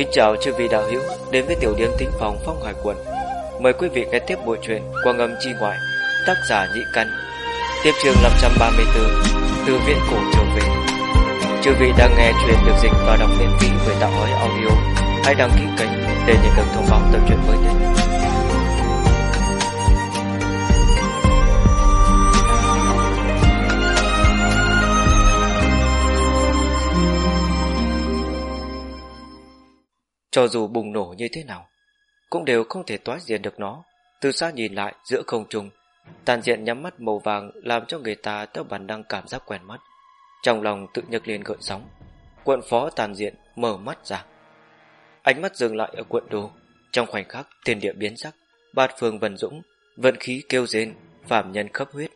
Kính chào chư vị đạo hữu đến với tiểu điểm tính phòng phong hải quần. Mời quý vị nghe tiếp bộ truyện qua ngâm chi ngoại, tác giả nhị căn. Tiếp trường 534, từ viện cổ trở về. Chư vị đang nghe chuyện được dịch và đọc miễn phí bởi tạo hói audio. Hãy đăng ký kênh để nhận được thông báo tập truyện mới nhất. Cho dù bùng nổ như thế nào, cũng đều không thể toái diện được nó. Từ xa nhìn lại giữa không trung, tàn diện nhắm mắt màu vàng làm cho người ta theo bản năng cảm giác quen mắt. Trong lòng tự nhấc lên gợn sóng, quận phó tàn diện mở mắt ra. Ánh mắt dừng lại ở quận đô, trong khoảnh khắc thiên địa biến sắc, bát phương vần dũng, vận khí kêu rên, phạm nhân khắp huyết.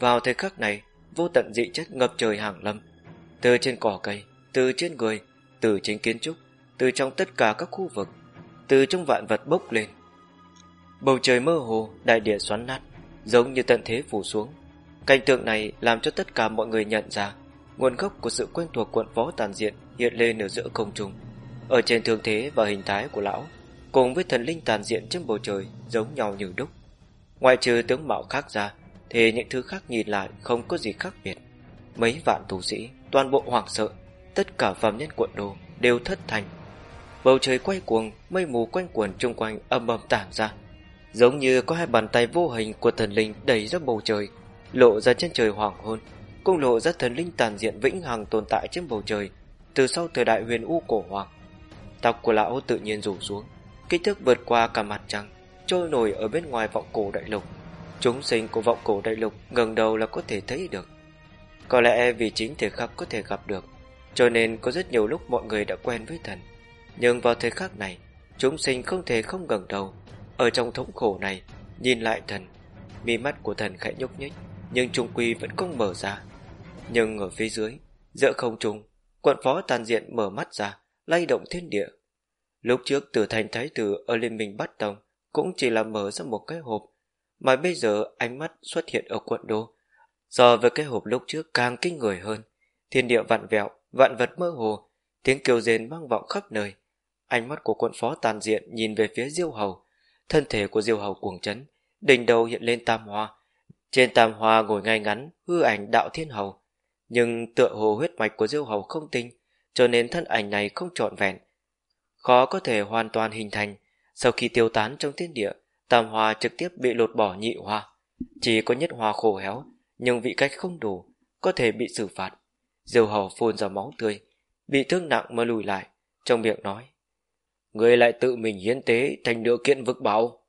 Vào thời khắc này, vô tận dị chất ngập trời hàng lâm, từ trên cỏ cây, từ trên người, từ trên kiến trúc, từ trong tất cả các khu vực, từ trong vạn vật bốc lên. Bầu trời mơ hồ, đại địa xoắn nát, giống như tận thế phủ xuống. Cảnh tượng này làm cho tất cả mọi người nhận ra nguồn gốc của sự quen thuộc quận võ tàn diện hiện lên ở giữa không trung. Ở trên thương thế và hình thái của lão, cùng với thần linh tàn diện trên bầu trời giống nhau như đúc. Ngoài trừ tướng mạo khác ra, thì những thứ khác nhìn lại không có gì khác biệt. Mấy vạn tù sĩ, toàn bộ hoảng sợ, tất cả phạm nhân quận đồ đều thất thành Bầu trời quay cuồng, mây mù quanh quẩn chung quanh âm âm tản ra. Giống như có hai bàn tay vô hình của thần linh đẩy ra bầu trời, lộ ra chân trời hoàng hôn, cũng lộ ra thần linh tàn diện vĩnh hằng tồn tại trên bầu trời, từ sau thời đại huyền u cổ hoàng. Tóc của lão tự nhiên rủ xuống, kích thước vượt qua cả mặt trăng, trôi nổi ở bên ngoài vọng cổ đại lục. Chúng sinh của vọng cổ đại lục gần đầu là có thể thấy được. Có lẽ vì chính thể khắc có thể gặp được, cho nên có rất nhiều lúc mọi người đã quen với thần. Nhưng vào thời khắc này, Chúng sinh không thể không ngẩng đầu. Ở trong thống khổ này, Nhìn lại thần, Mi mắt của thần khẽ nhúc nhích, Nhưng trung quy vẫn không mở ra. Nhưng ở phía dưới, Giữa không trung, Quận phó tàn diện mở mắt ra, Lay động thiên địa. Lúc trước tử thành thái tử ở Liên minh bắt Tông Cũng chỉ là mở ra một cái hộp, Mà bây giờ ánh mắt xuất hiện ở quận đô. So với cái hộp lúc trước càng kinh người hơn. Thiên địa vạn vẹo, Vạn vật mơ hồ, Tiếng kêu rên vang vọng khắp nơi. Ánh mắt của quận phó tàn diện nhìn về phía diêu hầu. Thân thể của diêu hầu cuồng chấn, đỉnh đầu hiện lên tam hoa. Trên tam hoa ngồi ngay ngắn, hư ảnh đạo thiên hầu. Nhưng tựa hồ huyết mạch của diêu hầu không tinh, cho nên thân ảnh này không trọn vẹn. Khó có thể hoàn toàn hình thành, sau khi tiêu tán trong thiên địa, tam hoa trực tiếp bị lột bỏ nhị hoa. Chỉ có nhất hoa khổ héo, nhưng vị cách không đủ, có thể bị xử phạt. Diêu hầu phun ra máu tươi, bị thương nặng mà lùi lại, trong miệng nói người lại tự mình hiến tế thành nửa kiện vực bảo.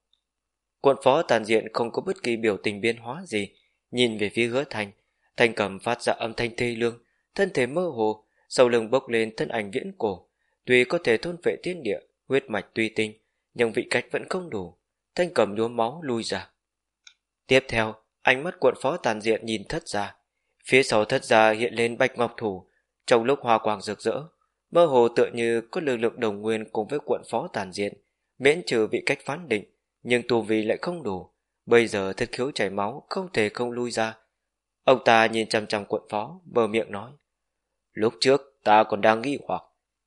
Quận phó tàn diện không có bất kỳ biểu tình biến hóa gì, nhìn về phía hứa thành, thanh cầm phát ra âm thanh thê lương, thân thể mơ hồ, sau lưng bốc lên thân ảnh viễn cổ, tuy có thể thôn vệ thiên địa, huyết mạch tuy tinh, nhưng vị cách vẫn không đủ, thanh cầm nhuốm máu lui ra. Tiếp theo, ánh mắt quận phó tàn diện nhìn thất ra, phía sau thất ra hiện lên bạch ngọc thủ, trong lúc hoa quang rực rỡ, mơ hồ tựa như có lực lượng đồng nguyên cùng với quận phó tàn diện, miễn trừ vị cách phán định, nhưng tu vi lại không đủ. Bây giờ thất khiếu chảy máu, không thể không lui ra. Ông ta nhìn chăm chăm quận phó, bờ miệng nói. Lúc trước, ta còn đang nghĩ hoặc,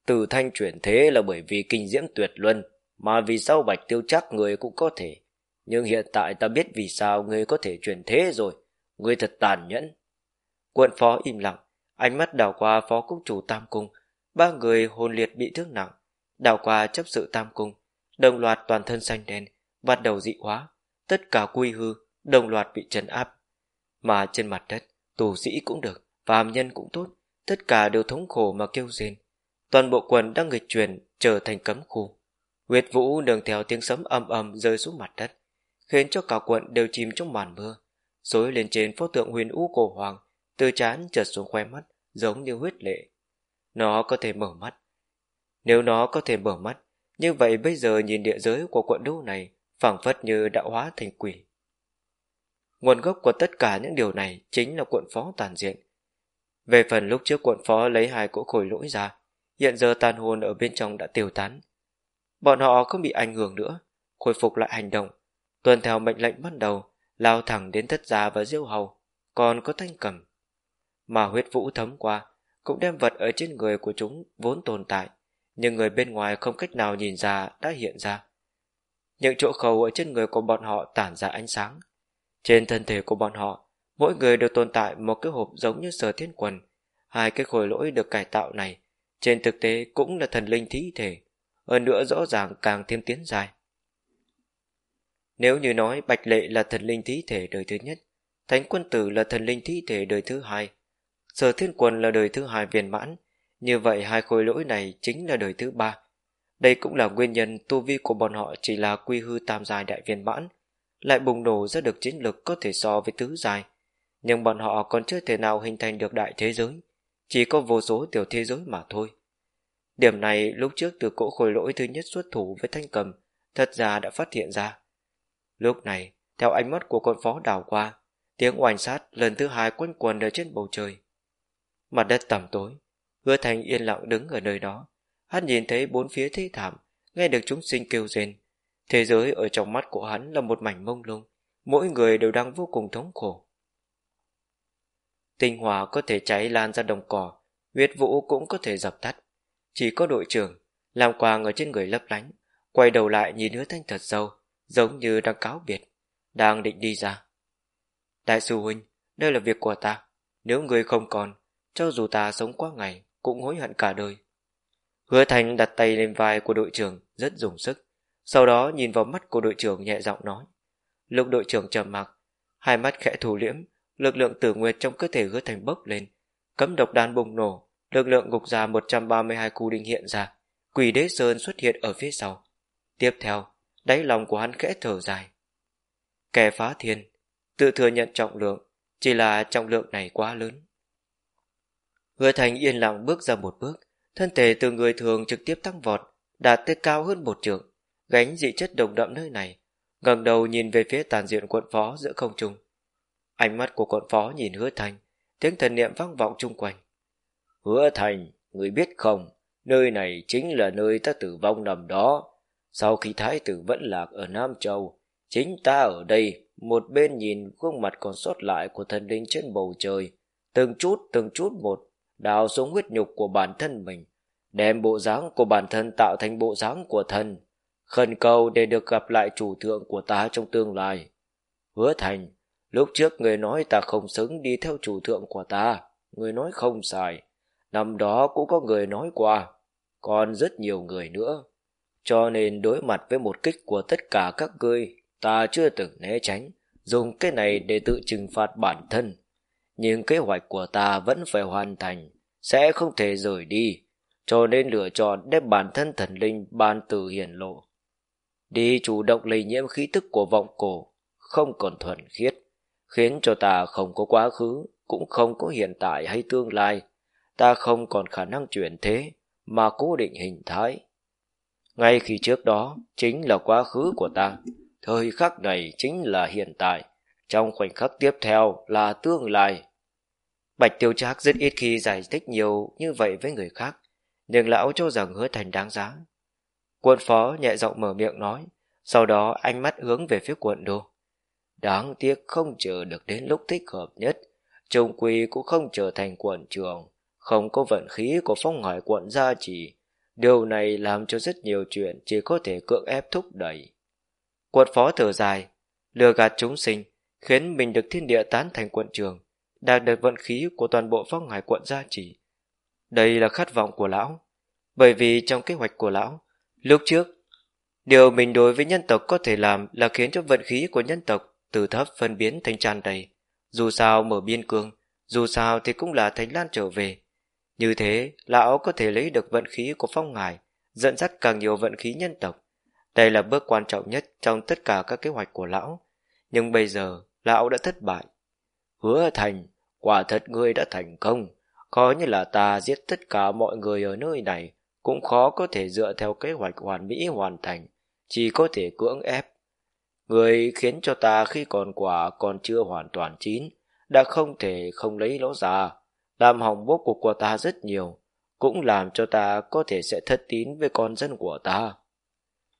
từ thanh chuyển thế là bởi vì kinh diễm tuyệt luân, mà vì sao bạch tiêu chắc người cũng có thể. Nhưng hiện tại ta biết vì sao người có thể chuyển thế rồi, người thật tàn nhẫn. Quận phó im lặng, ánh mắt đảo qua phó công chủ Tam Cung, ba người hồn liệt bị thương nặng, đào qua chấp sự tam cung, đồng loạt toàn thân xanh đen, bắt đầu dị hóa, tất cả quy hư, đồng loạt bị trấn áp. Mà trên mặt đất, tù sĩ cũng được, phàm nhân cũng tốt, tất cả đều thống khổ mà kêu rên. Toàn bộ quần đang nghịch truyền trở thành cấm khu. Huyết vũ đường theo tiếng sấm ầm ầm rơi xuống mặt đất, khiến cho cả quận đều chìm trong màn mưa. Xối lên trên pho tượng huyền u cổ hoàng, từ chán chợt xuống khoe mắt, giống như huyết lệ nó có thể mở mắt. Nếu nó có thể mở mắt, như vậy bây giờ nhìn địa giới của quận đô này phảng phất như đã hóa thành quỷ. Nguồn gốc của tất cả những điều này chính là quận phó tàn diện. Về phần lúc trước quận phó lấy hai cỗ khối lỗi ra, hiện giờ tàn hồn ở bên trong đã tiêu tán. Bọn họ không bị ảnh hưởng nữa, khôi phục lại hành động, tuân theo mệnh lệnh ban đầu, lao thẳng đến thất gia và diêu hầu, còn có thanh cầm. Mà huyết vũ thấm qua, cũng đem vật ở trên người của chúng vốn tồn tại, nhưng người bên ngoài không cách nào nhìn ra đã hiện ra. Những chỗ khẩu ở trên người của bọn họ tản ra ánh sáng. Trên thân thể của bọn họ, mỗi người đều tồn tại một cái hộp giống như sở thiên quần. Hai cái khối lỗi được cải tạo này, trên thực tế cũng là thần linh thí thể, hơn nữa rõ ràng càng thêm tiến dài. Nếu như nói Bạch Lệ là thần linh thí thể đời thứ nhất, Thánh Quân Tử là thần linh thí thể đời thứ hai, Sở Thiên Quân là đời thứ hai viên mãn, như vậy hai khối lỗi này chính là đời thứ ba. Đây cũng là nguyên nhân tu vi của bọn họ chỉ là quy hư tam giai đại viên mãn, lại bùng nổ ra được chiến lực có thể so với tứ giai. Nhưng bọn họ còn chưa thể nào hình thành được đại thế giới, chỉ có vô số tiểu thế giới mà thôi. Điểm này lúc trước từ cỗ khối lỗi thứ nhất xuất thủ với thanh cầm, thật ra đã phát hiện ra. Lúc này, theo ánh mắt của con phó đảo qua, tiếng oanh sát lần thứ hai quanh quần ở trên bầu trời. Mặt đất tầm tối, hứa thành yên lặng đứng ở nơi đó. Hắn nhìn thấy bốn phía thế thảm, nghe được chúng sinh kêu rên. Thế giới ở trong mắt của hắn là một mảnh mông lung, mỗi người đều đang vô cùng thống khổ. Tinh hỏa có thể cháy lan ra đồng cỏ, huyết vũ cũng có thể dập tắt. Chỉ có đội trưởng, làm quàng ở trên người lấp lánh, quay đầu lại nhìn hứa thanh thật sâu, giống như đang cáo biệt, đang định đi ra. Đại sư huynh, đây là việc của ta, nếu người không còn, cho dù ta sống qua ngày, cũng hối hận cả đời. Hứa Thành đặt tay lên vai của đội trưởng rất dùng sức, sau đó nhìn vào mắt của đội trưởng nhẹ giọng nói. Lúc đội trưởng trầm mặc, hai mắt khẽ thủ liễm, lực lượng tử nguyệt trong cơ thể hứa thành bốc lên, cấm độc đan bùng nổ, lực lượng ngục già 132 cu đinh hiện ra, quỷ đế sơn xuất hiện ở phía sau. Tiếp theo, đáy lòng của hắn khẽ thở dài. Kẻ phá thiên, tự thừa nhận trọng lượng, chỉ là trọng lượng này quá lớn. Hứa thành yên lặng bước ra một bước, thân thể từ người thường trực tiếp tăng vọt, đạt tới cao hơn một trượng, gánh dị chất đồng đậm nơi này, ngẩng đầu nhìn về phía tàn diện quận phó giữa không trung. Ánh mắt của quận phó nhìn hứa thành, tiếng thần niệm vang vọng chung quanh. Hứa thành, người biết không, nơi này chính là nơi ta tử vong nằm đó. Sau khi thái tử vẫn lạc ở Nam Châu, chính ta ở đây, một bên nhìn gương mặt còn sót lại của thần linh trên bầu trời, từng chút từng chút một, đào xuống huyết nhục của bản thân mình, đem bộ dáng của bản thân tạo thành bộ dáng của thần, khẩn cầu để được gặp lại chủ thượng của ta trong tương lai. Hứa thành, lúc trước người nói ta không xứng đi theo chủ thượng của ta, người nói không sai, năm đó cũng có người nói qua, còn rất nhiều người nữa. Cho nên đối mặt với một kích của tất cả các ngươi, ta chưa từng né tránh, dùng cái này để tự trừng phạt bản thân. Nhưng kế hoạch của ta vẫn phải hoàn thành, sẽ không thể rời đi, cho nên lựa chọn đem bản thân thần linh ban từ hiển lộ. Đi chủ động lây nhiễm khí tức của vọng cổ, không còn thuần khiết, khiến cho ta không có quá khứ, cũng không có hiện tại hay tương lai. Ta không còn khả năng chuyển thế, mà cố định hình thái. Ngay khi trước đó, chính là quá khứ của ta. Thời khắc này chính là hiện tại. Trong khoảnh khắc tiếp theo là tương lai. Bạch Tiêu Trác rất ít khi giải thích nhiều như vậy với người khác, nhưng lão cho rằng hứa thành đáng giá. Quân phó nhẹ giọng mở miệng nói, sau đó ánh mắt hướng về phía quận đô. Đáng tiếc không chờ được đến lúc thích hợp nhất, Trung Quy cũng không trở thành quận trường, không có vận khí của phong hải quận gia trì. Điều này làm cho rất nhiều chuyện chỉ có thể cưỡng ép thúc đẩy. Quận phó thở dài, lừa gạt chúng sinh, khiến mình được thiên địa tán thành quận trường, đạt được vận khí của toàn bộ phong hải quận gia trì. Đây là khát vọng của lão, bởi vì trong kế hoạch của lão, lúc trước, điều mình đối với nhân tộc có thể làm là khiến cho vận khí của nhân tộc từ thấp phân biến thành tràn đầy. Dù sao mở biên cương, dù sao thì cũng là Thánh Lan trở về. Như thế, lão có thể lấy được vận khí của phong hải, dẫn dắt càng nhiều vận khí nhân tộc. Đây là bước quan trọng nhất trong tất cả các kế hoạch của lão. Nhưng bây giờ, lão đã thất bại. Hứa thành, quả thật ngươi đã thành công. Có như là ta giết tất cả mọi người ở nơi này, cũng khó có thể dựa theo kế hoạch hoàn mỹ hoàn thành, chỉ có thể cưỡng ép. Người khiến cho ta khi còn quả còn chưa hoàn toàn chín, đã không thể không lấy nó ra, làm hỏng bố cục của ta rất nhiều, cũng làm cho ta có thể sẽ thất tín với con dân của ta.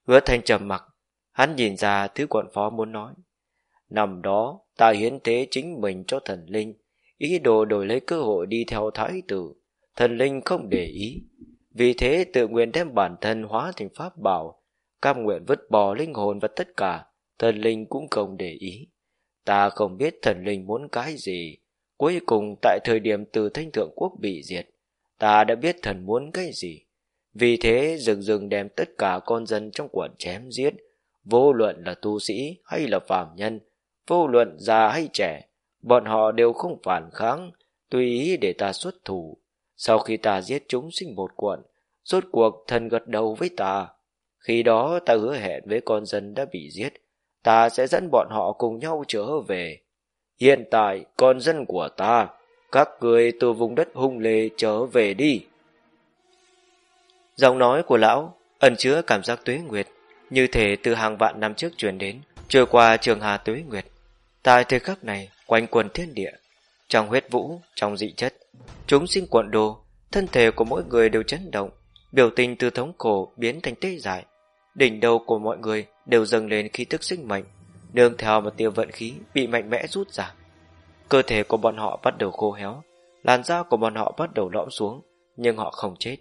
Hứa thanh trầm mặc, hắn nhìn ra thứ quận phó muốn nói. Năm đó, ta hiến thế chính mình cho thần linh, ý đồ đổi lấy cơ hội đi theo thái tử. Thần linh không để ý. vì thế tự nguyện đem bản thân hóa thành pháp bảo, cam nguyện vứt bỏ linh hồn và tất cả, thần linh cũng không để ý. Ta không biết thần linh muốn cái gì. Cuối cùng tại thời điểm từ thanh thượng quốc bị diệt, ta đã biết thần muốn cái gì. Vì thế rừng rừng đem tất cả con dân trong quận chém giết, vô luận là tu sĩ hay là phàm nhân, vô luận già hay trẻ, bọn họ đều không phản kháng, tùy ý để ta xuất thủ. Sau khi ta giết chúng sinh một cuộn, rốt cuộc thần gật đầu với ta. Khi đó ta hứa hẹn với con dân đã bị giết, ta sẽ dẫn bọn họ cùng nhau trở về. Hiện tại, con dân của ta, các người từ vùng đất hung lê trở về đi. Giọng nói của lão ẩn chứa cảm giác tuế nguyệt, như thể từ hàng vạn năm trước truyền đến, trôi qua trường hà tuế nguyệt. Tại thời khắc này, quanh quần thiên địa, trong huyết vũ, trong dị chất, chúng sinh quận đồ, thân thể của mỗi người đều chấn động, biểu tình từ thống cổ biến thành tê dại. Đỉnh đầu của mọi người đều dâng lên khí tức sinh mệnh, nương theo một tiêu vận khí bị mạnh mẽ rút ra. Cơ thể của bọn họ bắt đầu khô héo, làn da của bọn họ bắt đầu lõm xuống, nhưng họ không chết.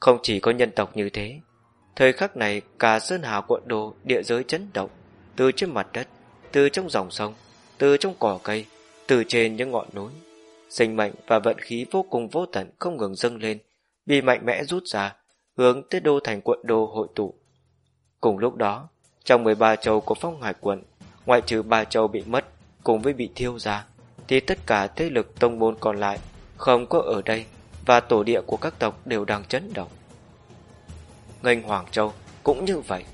Không chỉ có nhân tộc như thế, thời khắc này cả sơn hà quận đồ địa giới chấn động, từ trên mặt đất, từ trong dòng sông, từ trong cỏ cây, từ trên những ngọn núi. Sinh mệnh và vận khí vô cùng vô tận không ngừng dâng lên, bị mạnh mẽ rút ra, hướng tới đô thành quận đô hội tụ. Cùng lúc đó, trong 13 châu của phong hải quận, ngoại trừ ba châu bị mất cùng với bị thiêu ra, thì tất cả thế lực tông môn còn lại không có ở đây và tổ địa của các tộc đều đang chấn động. Ngành Hoàng Châu cũng như vậy,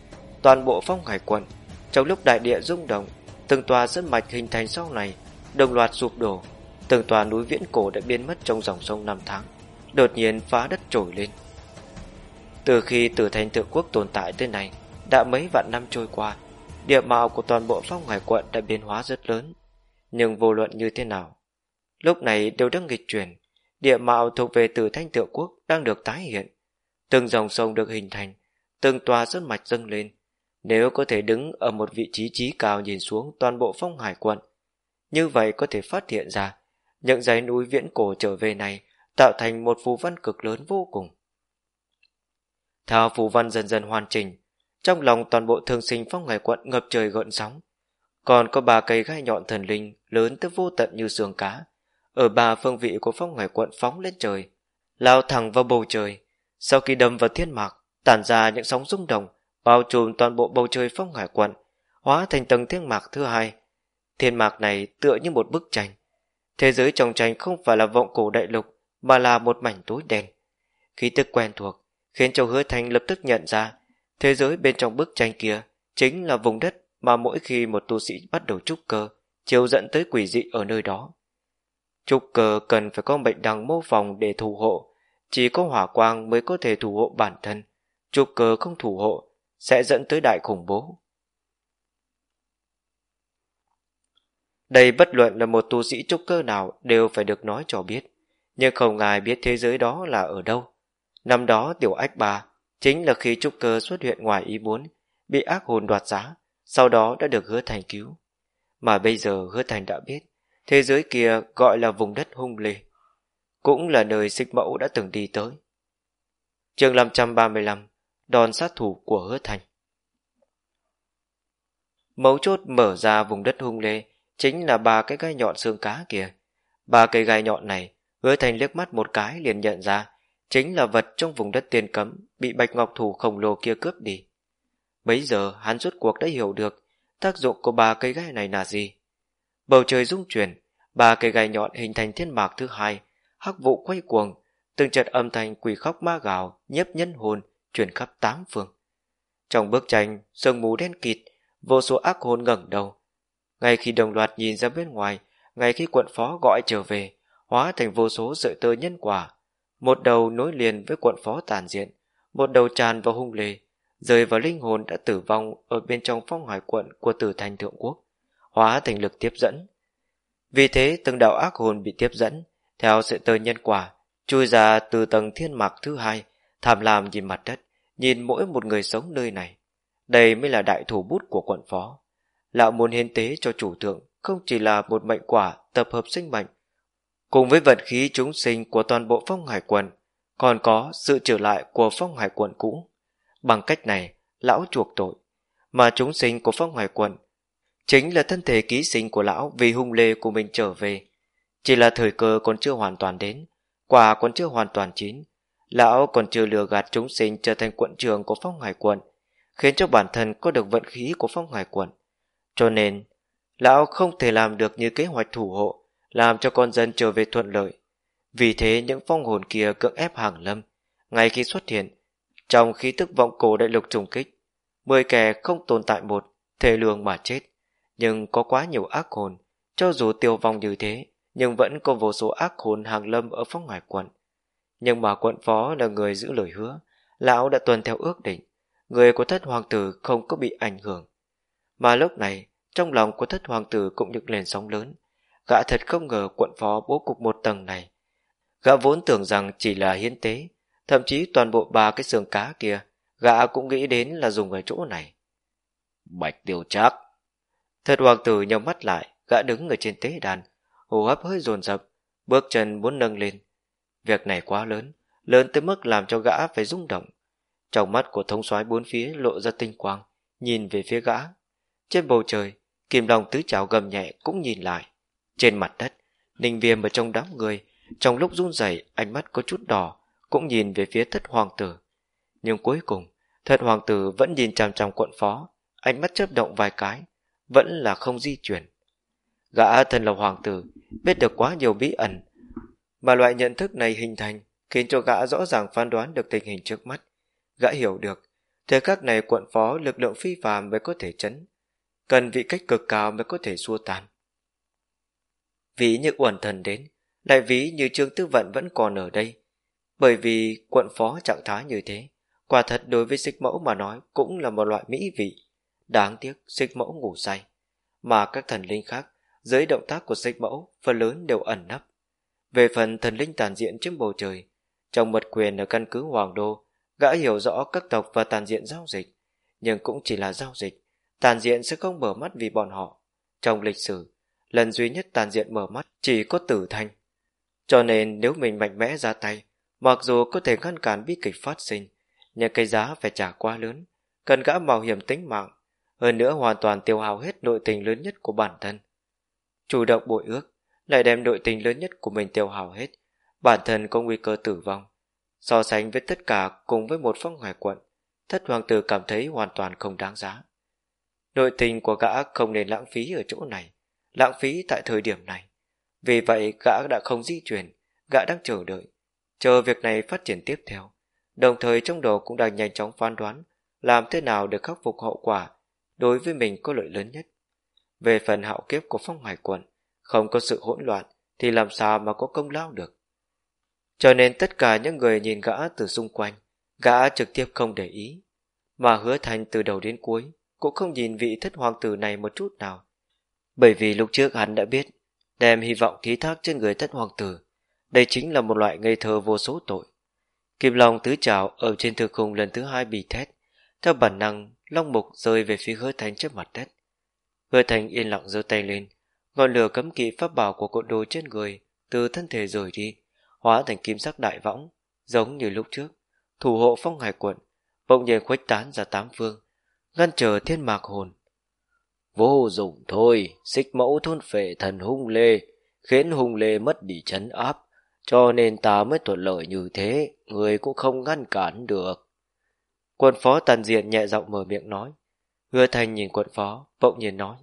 toàn bộ phong hải quận, trong lúc đại địa rung động, từng tòa dân mạch hình thành sau này, đồng loạt sụp đổ, từng tòa núi viễn cổ đã biến mất trong dòng sông năm tháng, đột nhiên phá đất trồi lên. Từ khi tử thành thượng quốc tồn tại tới nay đã mấy vạn năm trôi qua, địa mạo của toàn bộ phong hải quận đã biến hóa rất lớn. Nhưng vô luận như thế nào, lúc này đều đang nghịch chuyển, địa mạo thuộc về tử thanh thượng quốc đang được tái hiện. Từng dòng sông được hình thành, từng tòa sơn mạch dâng lên. Nếu có thể đứng ở một vị trí trí cao nhìn xuống toàn bộ phong hải quận, như vậy có thể phát hiện ra những dãy núi viễn cổ trở về này tạo thành một phù văn cực lớn vô cùng. Theo phù văn dần dần hoàn chỉnh, trong lòng toàn bộ thương sinh phong hải quận ngập trời gợn sóng. Còn có ba cây gai nhọn thần linh lớn tới vô tận như xương cá. Ở ba phương vị của phong hải quận phóng lên trời, lao thẳng vào bầu trời. Sau khi đâm vào thiên mạc, tản ra những sóng rung động, bao trùm toàn bộ bầu trời phong hải quận, hóa thành tầng thiên mạc thứ hai. Thiên mạc này tựa như một bức tranh. Thế giới trong tranh không phải là vọng cổ đại lục, mà là một mảnh tối đen. Khí tức quen thuộc, khiến châu hứa thành lập tức nhận ra Thế giới bên trong bức tranh kia chính là vùng đất mà mỗi khi một tu sĩ bắt đầu trúc cơ, chiều dẫn tới quỷ dị ở nơi đó. Trúc cơ cần phải có mệnh đằng mô phòng để thủ hộ, chỉ có hỏa quang mới có thể thủ hộ bản thân. Trúc cơ không thủ hộ, sẽ dẫn tới đại khủng bố. Đây bất luận là một tu sĩ trúc cơ nào đều phải được nói cho biết, nhưng không ai biết thế giới đó là ở đâu. Năm đó tiểu ách bà Chính là khi trúc cơ xuất hiện ngoài ý muốn, bị ác hồn đoạt giá, sau đó đã được hứa thành cứu. Mà bây giờ hứa thành đã biết, thế giới kia gọi là vùng đất hung lê. Cũng là nơi xích mẫu đã từng đi tới. chương 535, đòn sát thủ của hứa thành. Mấu chốt mở ra vùng đất hung lê chính là ba cái gai nhọn xương cá kia. Ba cây gai nhọn này, hứa thành liếc mắt một cái liền nhận ra chính là vật trong vùng đất tiền cấm bị bạch ngọc thủ khổng lồ kia cướp đi. Bấy giờ hắn rốt cuộc đã hiểu được tác dụng của ba cây gai này là gì. Bầu trời rung chuyển, ba cây gai nhọn hình thành thiên mạc thứ hai, hắc vụ quay cuồng, từng trận âm thanh quỷ khóc ma gào, nhấp nhân hồn, truyền khắp tám phương. Trong bức tranh, sương mù đen kịt, vô số ác hồn ngẩng đầu. Ngay khi đồng loạt nhìn ra bên ngoài, ngay khi quận phó gọi trở về, hóa thành vô số sợi tơ nhân quả, một đầu nối liền với quận phó tàn diện, một đầu tràn vào hung lê, rơi vào linh hồn đã tử vong ở bên trong phong hải quận của tử thành thượng quốc, hóa thành lực tiếp dẫn. Vì thế từng đạo ác hồn bị tiếp dẫn, theo sợi tơ nhân quả, chui ra từ tầng thiên mạc thứ hai, tham lam nhìn mặt đất, nhìn mỗi một người sống nơi này. Đây mới là đại thủ bút của quận phó. Lão muốn hiến tế cho chủ thượng không chỉ là một mệnh quả tập hợp sinh mệnh, cùng với vận khí chúng sinh của toàn bộ phong hải quần, còn có sự trở lại của phong hải quận cũ. Bằng cách này, lão chuộc tội, mà chúng sinh của phong hải quận chính là thân thể ký sinh của lão vì hung lê của mình trở về. Chỉ là thời cơ còn chưa hoàn toàn đến, quả còn chưa hoàn toàn chín. Lão còn chưa lừa gạt chúng sinh trở thành quận trường của phong hải quận, khiến cho bản thân có được vận khí của phong hải quận. Cho nên, lão không thể làm được như kế hoạch thủ hộ, làm cho con dân trở về thuận lợi. Vì thế những phong hồn kia cưỡng ép hàng lâm, ngay khi xuất hiện, trong khí tức vọng cổ đại lục trùng kích, mười kẻ không tồn tại một, thể lương mà chết. Nhưng có quá nhiều ác hồn, cho dù tiêu vong như thế, nhưng vẫn có vô số ác hồn hàng lâm ở phong hải quận. Nhưng mà quận phó là người giữ lời hứa, lão đã tuân theo ước định, người của thất hoàng tử không có bị ảnh hưởng. Mà lúc này, trong lòng của thất hoàng tử cũng nhức lên sóng lớn, gã thật không ngờ quận phó bố cục một tầng này. Gã vốn tưởng rằng chỉ là hiến tế, thậm chí toàn bộ ba cái xương cá kia, gã cũng nghĩ đến là dùng ở chỗ này. Bạch tiêu trác Thật hoàng tử nhắm mắt lại, gã đứng ở trên tế đàn, hô hấp hơi dồn dập, bước chân muốn nâng lên. Việc này quá lớn, lớn tới mức làm cho gã phải rung động. Trong mắt của thông soái bốn phía lộ ra tinh quang, nhìn về phía gã. Trên bầu trời, kim long tứ chảo gầm nhẹ cũng nhìn lại. Trên mặt đất, ninh viêm ở trong đám người, trong lúc run rẩy ánh mắt có chút đỏ, cũng nhìn về phía thất hoàng tử. Nhưng cuối cùng, thất hoàng tử vẫn nhìn chằm chằm quận phó, ánh mắt chớp động vài cái, vẫn là không di chuyển. Gã thân là hoàng tử, biết được quá nhiều bí ẩn, mà loại nhận thức này hình thành khiến cho gã rõ ràng phán đoán được tình hình trước mắt. Gã hiểu được, thời khắc này quận phó lực lượng phi phàm mới có thể chấn, cần vị cách cực cao mới có thể xua tan. Ví như uẩn thần đến, lại ví như Trương Tư Vận vẫn còn ở đây, bởi vì quận phó trạng thái như thế, quả thật đối với xích mẫu mà nói cũng là một loại mỹ vị. Đáng tiếc xích mẫu ngủ say, mà các thần linh khác dưới động tác của xích mẫu phần lớn đều ẩn nấp. Về phần thần linh tàn diện trên bầu trời, trong mật quyền ở căn cứ Hoàng Đô, gã hiểu rõ các tộc và tàn diện giao dịch, nhưng cũng chỉ là giao dịch, tàn diện sẽ không mở mắt vì bọn họ. Trong lịch sử, lần duy nhất tàn diện mở mắt chỉ có tử thanh. Cho nên nếu mình mạnh mẽ ra tay, mặc dù có thể ngăn cản bi kịch phát sinh, nhưng cái giá phải trả quá lớn, cần gã mạo hiểm tính mạng, hơn nữa hoàn toàn tiêu hao hết nội tình lớn nhất của bản thân. Chủ động bội ước, lại đem nội tình lớn nhất của mình tiêu hao hết, bản thân có nguy cơ tử vong. So sánh với tất cả cùng với một phong hải quận, thất hoàng tử cảm thấy hoàn toàn không đáng giá. Nội tình của gã không nên lãng phí ở chỗ này, lãng phí tại thời điểm này. Vì vậy gã đã không di chuyển, gã đang chờ đợi, chờ việc này phát triển tiếp theo. Đồng thời trong đầu cũng đang nhanh chóng phán đoán làm thế nào để khắc phục hậu quả đối với mình có lợi lớn nhất. Về phần hạo kiếp của phong hải quận, không có sự hỗn loạn thì làm sao mà có công lao được. Cho nên tất cả những người nhìn gã từ xung quanh, gã trực tiếp không để ý, mà hứa thành từ đầu đến cuối cũng không nhìn vị thất hoàng tử này một chút nào. Bởi vì lúc trước hắn đã biết, đem hy vọng ký thác trên người thất hoàng tử, đây chính là một loại ngây thơ vô số tội. Kim Long tứ trào ở trên thư khung lần thứ hai bị thét, theo bản năng, long mục rơi về phía hứa thành trước mặt đất. Hứa thành yên lặng giơ tay lên, ngọn lửa cấm kỵ pháp bảo của cột đồ trên người từ thân thể rời đi, hóa thành kim sắc đại võng, giống như lúc trước, thủ hộ phong hải quận, bỗng nhiên khuếch tán ra tám phương, ngăn trở thiên mạc hồn. Vô dụng thôi, xích mẫu thôn phệ thần hung lê, khiến hung lê mất đi chấn áp, cho nên ta mới thuận lợi như thế, người cũng không ngăn cản được. Quân phó tàn diện nhẹ giọng mở miệng nói. Hứa thành nhìn quân phó, bỗng nhiên nói.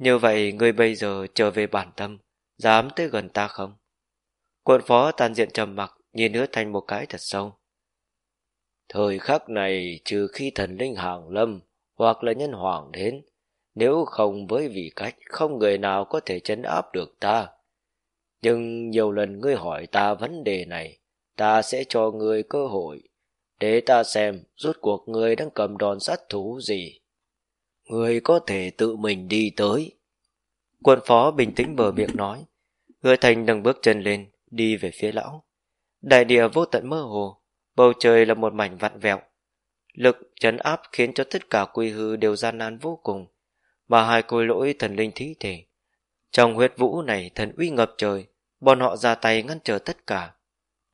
Như vậy ngươi bây giờ trở về bản tâm, dám tới gần ta không? Quân phó tàn diện trầm mặc, nhìn hứa thành một cái thật sâu. Thời khắc này trừ khi thần linh hàng lâm hoặc là nhân hoàng đến, nếu không với vị cách không người nào có thể chấn áp được ta. Nhưng nhiều lần ngươi hỏi ta vấn đề này, ta sẽ cho ngươi cơ hội để ta xem rốt cuộc ngươi đang cầm đòn sát thủ gì người có thể tự mình đi tới. Quân phó bình tĩnh bờ miệng nói. Hứa thành nâng bước chân lên, đi về phía lão. Đại địa vô tận mơ hồ, bầu trời là một mảnh vặn vẹo. Lực chấn áp khiến cho tất cả quy hư đều gian nan vô cùng, mà hai côi lỗi thần linh thí thể. Trong huyết vũ này thần uy ngập trời, bọn họ ra tay ngăn trở tất cả.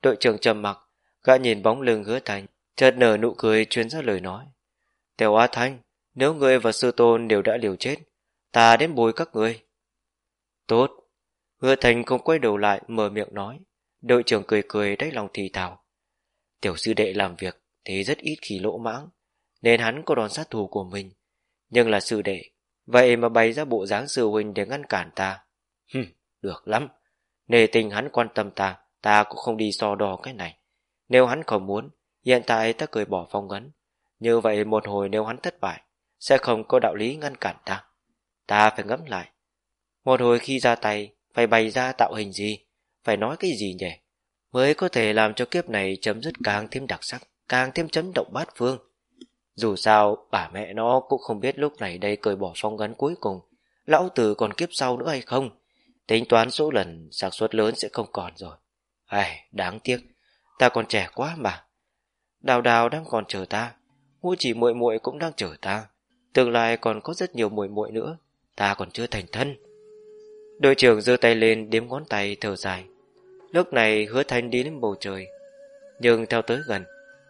Đội trưởng trầm mặc, gã nhìn bóng lưng hứa thành, chợt nở nụ cười chuyên ra lời nói. Tiểu Á Thanh, nếu ngươi và sư tôn đều đã liều chết, ta đến bồi các ngươi. Tốt. Hứa thành không quay đầu lại mở miệng nói. Đội trưởng cười cười đáy lòng thì thào. Tiểu sư đệ làm việc thì rất ít khi lỗ mãng, nên hắn có đòn sát thủ của mình. Nhưng là sư đệ, vậy mà bày ra bộ dáng sư huynh để ngăn cản ta. Hừm, được lắm. Nề tình hắn quan tâm ta, ta cũng không đi so đo cái này. Nếu hắn không muốn, hiện tại ta cười bỏ phong ấn. Như vậy một hồi nếu hắn thất bại, sẽ không có đạo lý ngăn cản ta. Ta phải ngẫm lại. Một hồi khi ra tay, phải bày ra tạo hình gì, phải nói cái gì nhỉ? Mới có thể làm cho kiếp này chấm dứt càng thêm đặc sắc, càng thêm chấn động bát phương. Dù sao, bà mẹ nó cũng không biết lúc này đây cởi bỏ phong ấn cuối cùng, lão tử còn kiếp sau nữa hay không. Tính toán số lần, xác suất lớn sẽ không còn rồi. Ai, đáng tiếc, ta còn trẻ quá mà. Đào đào đang còn chờ ta, ngũ chỉ muội muội cũng đang chờ ta. Tương lai còn có rất nhiều muội muội nữa, ta còn chưa thành thân. Đội trưởng giơ tay lên đếm ngón tay thở dài. Lúc này hứa thanh đi lên bầu trời. Nhưng theo tới gần,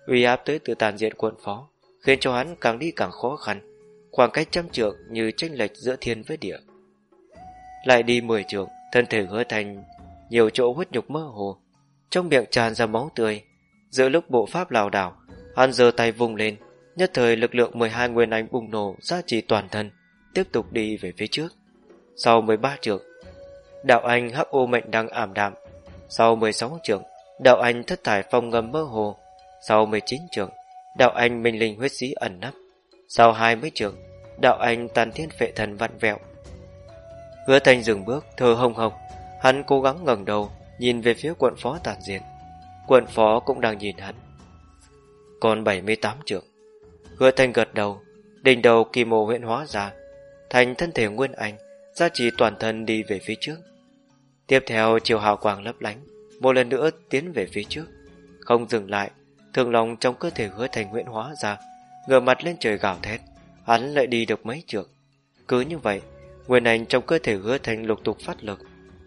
uy áp tới từ tàn diện quận phó, khiến cho hắn càng đi càng khó khăn. Khoảng cách trăm trượng như tranh lệch giữa thiên với địa. Lại đi mười trượng, thân thể hứa thanh nhiều chỗ huyết nhục mơ hồ, trong miệng tràn ra máu tươi. Giữa lúc bộ pháp lào đảo, hắn giơ tay vùng lên, nhất thời lực lượng 12 nguyên anh bùng nổ ra trì toàn thân, tiếp tục đi về phía trước. Sau 13 trường đạo anh hắc ô mệnh đang ảm đạm. Sau 16 trường đạo anh thất thải phong ngầm mơ hồ. Sau 19 trường đạo anh minh linh huyết sĩ ẩn nấp. Sau 20 trường đạo anh tàn thiên phệ thần vặn vẹo. Hứa thanh dừng bước, thở hồng hồng, hắn cố gắng ngẩng đầu, nhìn về phía quận phó tàn diện. Quận phó cũng đang nhìn hắn. Còn 78 trường Hứa thanh gật đầu, đỉnh đầu kỳ mồ huyện hóa ra, thành thân thể nguyên anh, gia trì toàn thân đi về phía trước. Tiếp theo chiều hào quang lấp lánh, một lần nữa tiến về phía trước. Không dừng lại, thường lòng trong cơ thể hứa thành huyễn hóa ra, ngửa mặt lên trời gào thét, hắn lại đi được mấy trượng. Cứ như vậy, nguyên anh trong cơ thể hứa thành lục tục phát lực,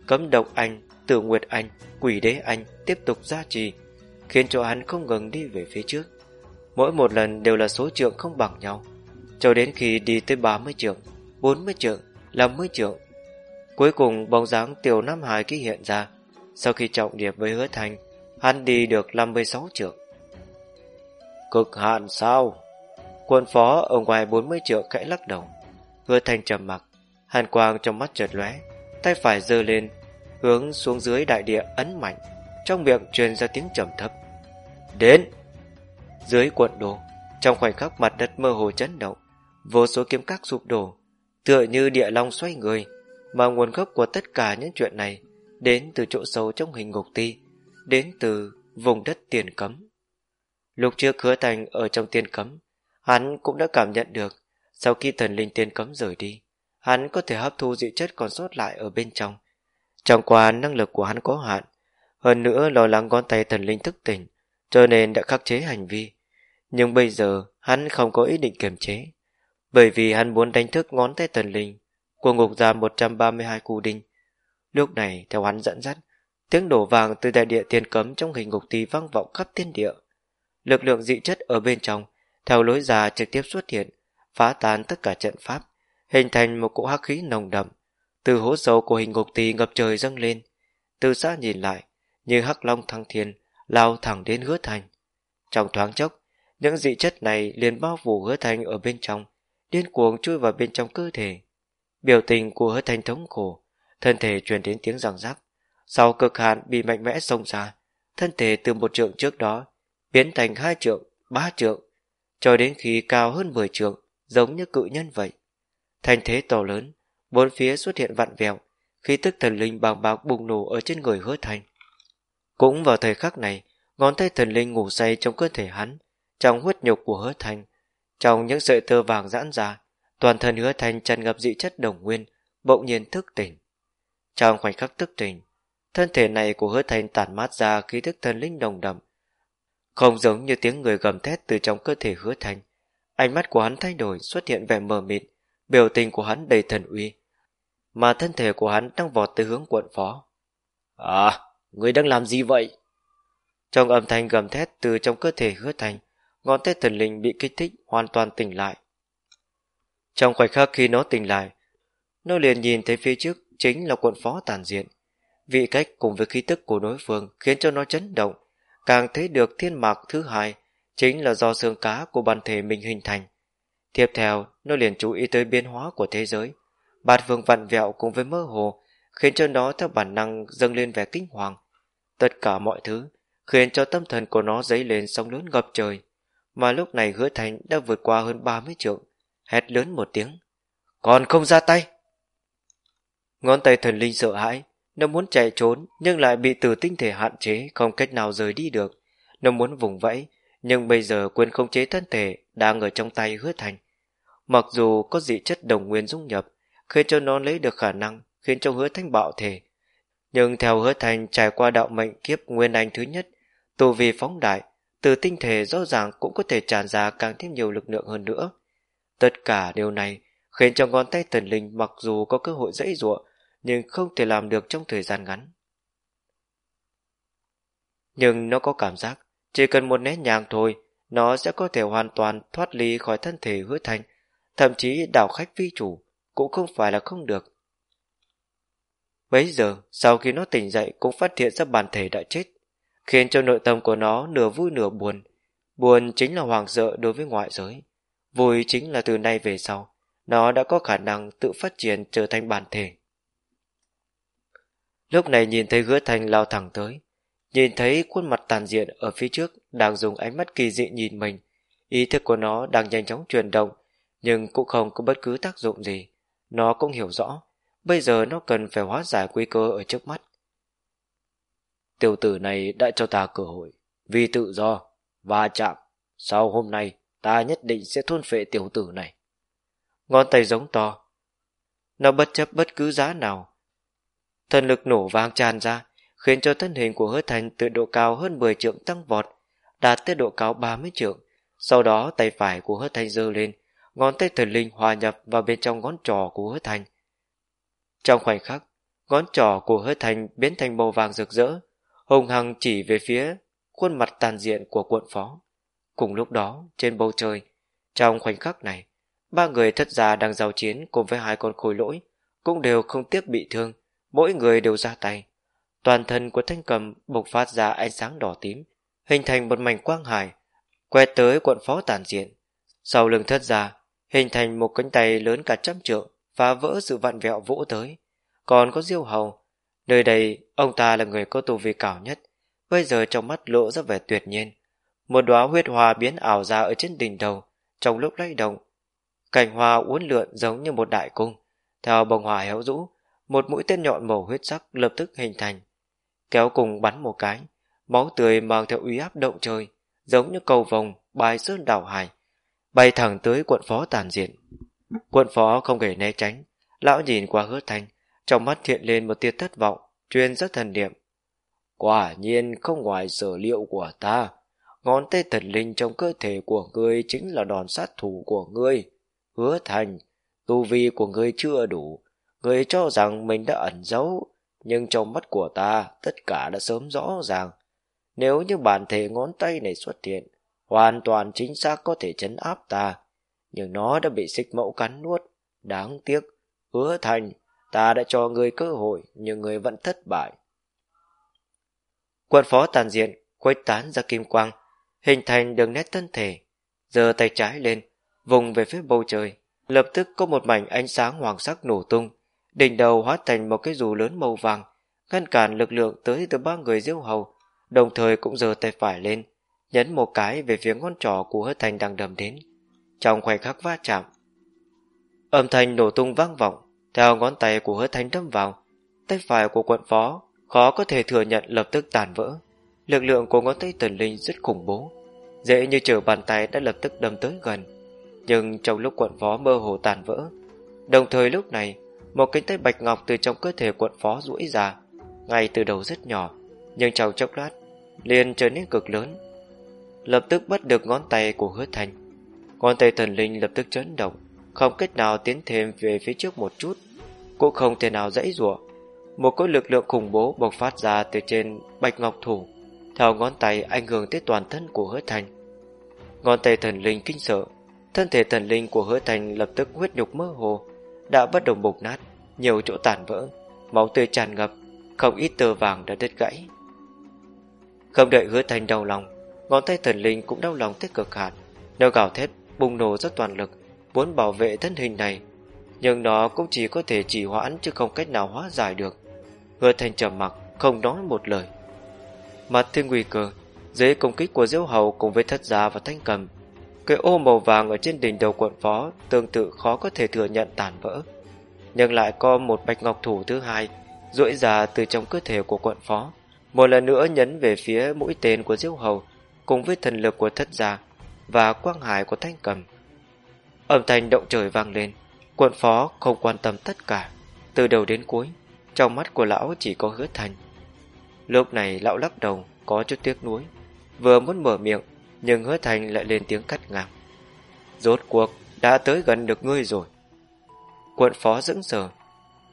cấm độc anh, tử nguyệt anh, quỷ đế anh tiếp tục gia trì, khiến cho hắn không ngừng đi về phía trước. Mỗi một lần đều là số trượng không bằng nhau, cho đến khi đi tới 30 trượng, 40 trượng, 50 trượng. Cuối cùng bóng dáng tiểu Nam Hải ký hiện ra, sau khi trọng điệp với hứa thành, hắn đi được 56 trượng. Cực hạn sao? Quân phó ở ngoài 40 trượng khẽ lắc đầu. Hứa thành trầm mặc, hàn quang trong mắt chợt lóe, tay phải giơ lên, hướng xuống dưới đại địa ấn mạnh, trong miệng truyền ra tiếng trầm thấp. Đến! Dưới quận đồ, trong khoảnh khắc mặt đất mơ hồ chấn động, vô số kiếm các sụp đổ, tựa như địa long xoay người, mà nguồn gốc của tất cả những chuyện này đến từ chỗ sâu trong hình ngục ti, đến từ vùng đất tiền cấm. Lúc trước hứa thành ở trong tiền cấm, hắn cũng đã cảm nhận được sau khi thần linh tiền cấm rời đi, hắn có thể hấp thu dị chất còn sót lại ở bên trong. Trong qua năng lực của hắn có hạn, hơn nữa lo lắng ngón tay thần linh thức tỉnh, cho nên đã khắc chế hành vi. Nhưng bây giờ hắn không có ý định kiềm chế, bởi vì hắn muốn đánh thức ngón tay thần linh của ngục giam 132 cù đinh. Lúc này, theo hắn dẫn dắt, tiếng đổ vàng từ đại địa tiền cấm trong hình ngục tì vang vọng khắp thiên địa. Lực lượng dị chất ở bên trong, theo lối già trực tiếp xuất hiện, phá tan tất cả trận pháp, hình thành một cỗ hắc khí nồng đậm. Từ hố sâu của hình ngục tì ngập trời dâng lên, từ xa nhìn lại, như hắc long thăng thiên, lao thẳng đến hứa thành. Trong thoáng chốc, những dị chất này liền bao phủ hứa thành ở bên trong, điên cuồng chui vào bên trong cơ thể. Biểu tình của hứa thành thống khổ, thân thể truyền đến tiếng răng rắc. Sau cực hạn bị mạnh mẽ xông ra, thân thể từ một trượng trước đó biến thành hai trượng, ba trượng, cho đến khi cao hơn 10 trượng, giống như cự nhân vậy. Thành thế to lớn, bốn phía xuất hiện vặn vẹo, khi tức thần linh bàng bạc bùng nổ ở trên người hứa thành. Cũng vào thời khắc này, ngón tay thần linh ngủ say trong cơ thể hắn, trong huyết nhục của hứa thành, trong những sợi tơ vàng giãn ra, toàn thân hứa thành tràn ngập dị chất đồng nguyên, bỗng nhiên thức tỉnh. Trong khoảnh khắc thức tỉnh, thân thể này của hứa thành tản mát ra khí thức thần linh đồng đậm, không giống như tiếng người gầm thét từ trong cơ thể hứa thành. Ánh mắt của hắn thay đổi xuất hiện vẻ mờ mịt, biểu tình của hắn đầy thần uy, mà thân thể của hắn đang vọt tới hướng quận phó. À, người đang làm gì vậy? Trong âm thanh gầm thét từ trong cơ thể hứa thành, ngón tay thần linh bị kích thích hoàn toàn tỉnh lại. Trong khoảnh khắc khi nó tỉnh lại, nó liền nhìn thấy phía trước chính là quận phó tàn diện. Vị cách cùng với khí tức của đối phương khiến cho nó chấn động, càng thấy được thiên mạc thứ hai chính là do xương cá của bản thể mình hình thành. Tiếp theo, nó liền chú ý tới biến hóa của thế giới. Bạt vương vặn vẹo cùng với mơ hồ, khiến cho nó theo bản năng dâng lên vẻ kinh hoàng. Tất cả mọi thứ khiến cho tâm thần của nó dấy lên sóng lớn ngập trời. Mà lúc này hứa thành đã vượt qua hơn 30 trượng, hét lớn một tiếng. Còn không ra tay! Ngón tay thần linh sợ hãi, nó muốn chạy trốn nhưng lại bị từ tinh thể hạn chế không cách nào rời đi được. Nó muốn vùng vẫy, nhưng bây giờ quyền không chế thân thể đang ở trong tay hứa thành. Mặc dù có dị chất đồng nguyên dung nhập, khiến cho nó lấy được khả năng khiến cho hứa thanh bạo thể. Nhưng theo hứa thành trải qua đạo mệnh kiếp nguyên anh thứ nhất, tù vì phóng đại, từ tinh thể rõ ràng cũng có thể tràn ra càng thêm nhiều lực lượng hơn nữa. Tất cả điều này khiến cho ngón tay thần linh mặc dù có cơ hội dãy ruộng, nhưng không thể làm được trong thời gian ngắn. Nhưng nó có cảm giác, chỉ cần một nét nhàng thôi, nó sẽ có thể hoàn toàn thoát ly khỏi thân thể hứa thành, thậm chí đảo khách vi chủ, cũng không phải là không được. Bấy giờ, sau khi nó tỉnh dậy cũng phát hiện ra bản thể đã chết, khiến cho nội tâm của nó nửa vui nửa buồn. Buồn chính là hoàng sợ đối với ngoại giới. Vui chính là từ nay về sau, nó đã có khả năng tự phát triển trở thành bản thể. Lúc này nhìn thấy hứa thành lao thẳng tới, nhìn thấy khuôn mặt tàn diện ở phía trước đang dùng ánh mắt kỳ dị nhìn mình, ý thức của nó đang nhanh chóng chuyển động, nhưng cũng không có bất cứ tác dụng gì. Nó cũng hiểu rõ, bây giờ nó cần phải hóa giải nguy cơ ở trước mắt. Tiểu tử này đã cho ta cơ hội, vì tự do, va chạm, sau hôm nay ta nhất định sẽ thôn phệ tiểu tử này. Ngón tay giống to, nó bất chấp bất cứ giá nào Thần lực nổ vang tràn ra, khiến cho thân hình của hứa thành từ độ cao hơn 10 trượng tăng vọt, đạt tới độ cao 30 trượng. Sau đó tay phải của hứa thành giơ lên, ngón tay thần linh hòa nhập vào bên trong ngón trỏ của hứa thành. Trong khoảnh khắc, ngón trỏ của hứa thành biến thành màu vàng rực rỡ, hùng hăng chỉ về phía khuôn mặt tàn diện của quận phó. Cùng lúc đó, trên bầu trời, trong khoảnh khắc này, ba người thất gia đang giao chiến cùng với hai con khôi lỗi, cũng đều không tiếc bị thương, mỗi người đều ra tay. Toàn thân của thanh cầm bộc phát ra ánh sáng đỏ tím, hình thành một mảnh quang hải, quét tới quận phó tàn diện. Sau lưng thất gia hình thành một cánh tay lớn cả trăm trượng, phá vỡ sự vặn vẹo vỗ tới. Còn có diêu hầu, nơi đây ông ta là người có tu vi cao nhất, bây giờ trong mắt lộ ra vẻ tuyệt nhiên. Một đóa huyết hoa biến ảo ra ở trên đỉnh đầu, trong lúc lay động. Cảnh hoa uốn lượn giống như một đại cung, theo bông hoa héo rũ, một mũi tên nhọn màu huyết sắc lập tức hình thành. Kéo cùng bắn một cái, máu tươi mang theo uy áp động trời, giống như cầu vòng bài sơn đảo hải, bay thẳng tới quận phó tàn diện. Quận phó không hề né tránh, lão nhìn qua hứa thanh, trong mắt hiện lên một tia thất vọng, truyền rất thần niệm. Quả nhiên không ngoài sở liệu của ta, ngón tay thần linh trong cơ thể của ngươi chính là đòn sát thủ của ngươi. Hứa thành, tu vi của ngươi chưa đủ, Người cho rằng mình đã ẩn giấu, nhưng trong mắt của ta tất cả đã sớm rõ ràng. Nếu như bản thể ngón tay này xuất hiện, hoàn toàn chính xác có thể chấn áp ta. Nhưng nó đã bị xích mẫu cắn nuốt. Đáng tiếc, hứa thành, ta đã cho người cơ hội nhưng người vẫn thất bại. Quân phó tàn diện, khuếch tán ra kim quang, hình thành đường nét thân thể, giơ tay trái lên, vùng về phía bầu trời. Lập tức có một mảnh ánh sáng hoàng sắc nổ tung, đỉnh đầu hóa thành một cái dù lớn màu vàng, ngăn cản lực lượng tới từ ba người diêu hầu, đồng thời cũng giơ tay phải lên, nhấn một cái về phía ngón trỏ của hứa thành đang đầm đến. Trong khoảnh khắc va chạm, âm thanh nổ tung vang vọng, theo ngón tay của hứa Thanh đâm vào, tay phải của quận phó khó có thể thừa nhận lập tức tàn vỡ. Lực lượng của ngón tay tần linh rất khủng bố, dễ như trở bàn tay đã lập tức đâm tới gần. Nhưng trong lúc quận phó mơ hồ tàn vỡ, đồng thời lúc này một cánh tay bạch ngọc từ trong cơ thể quận phó duỗi ra, ngay từ đầu rất nhỏ, nhưng trong chốc lát liền trở nên cực lớn. Lập tức bắt được ngón tay của hứa Thanh. Ngón tay thần linh lập tức chấn động, không cách nào tiến thêm về phía trước một chút, cũng không thể nào dãy rủa. Một cỗ lực lượng khủng bố bộc phát ra từ trên bạch ngọc thủ, theo ngón tay ảnh hưởng tới toàn thân của hứa thành. Ngón tay thần linh kinh sợ, thân thể thần linh của hứa thành lập tức huyết nhục mơ hồ, đã bắt đầu bục nát, nhiều chỗ tàn vỡ, máu tươi tràn ngập, không ít tơ vàng đã đứt gãy. Không đợi hứa thành đau lòng, ngón tay thần linh cũng đau lòng tới cực hạn, nó gào thét bùng nổ ra toàn lực, muốn bảo vệ thân hình này, nhưng nó cũng chỉ có thể chỉ hoãn chứ không cách nào hóa giải được. Hứa thành trầm mặc, không nói một lời. Mặt thiên nguy cơ, dưới công kích của diễu hầu cùng với thất gia và thanh cầm, cái ô màu vàng ở trên đỉnh đầu quận phó tương tự khó có thể thừa nhận tàn vỡ. Nhưng lại có một bạch ngọc thủ thứ hai duỗi ra từ trong cơ thể của quận phó, một lần nữa nhấn về phía mũi tên của diễu hầu cùng với thần lực của thất gia và quang hải của thanh cầm. Âm thanh động trời vang lên, quận phó không quan tâm tất cả, từ đầu đến cuối, trong mắt của lão chỉ có hứa thành. Lúc này lão lắc đầu, có chút tiếc nuối, vừa muốn mở miệng, nhưng hứa thành lại lên tiếng cắt ngang. Rốt cuộc, đã tới gần được ngươi rồi. Quận phó dững sờ,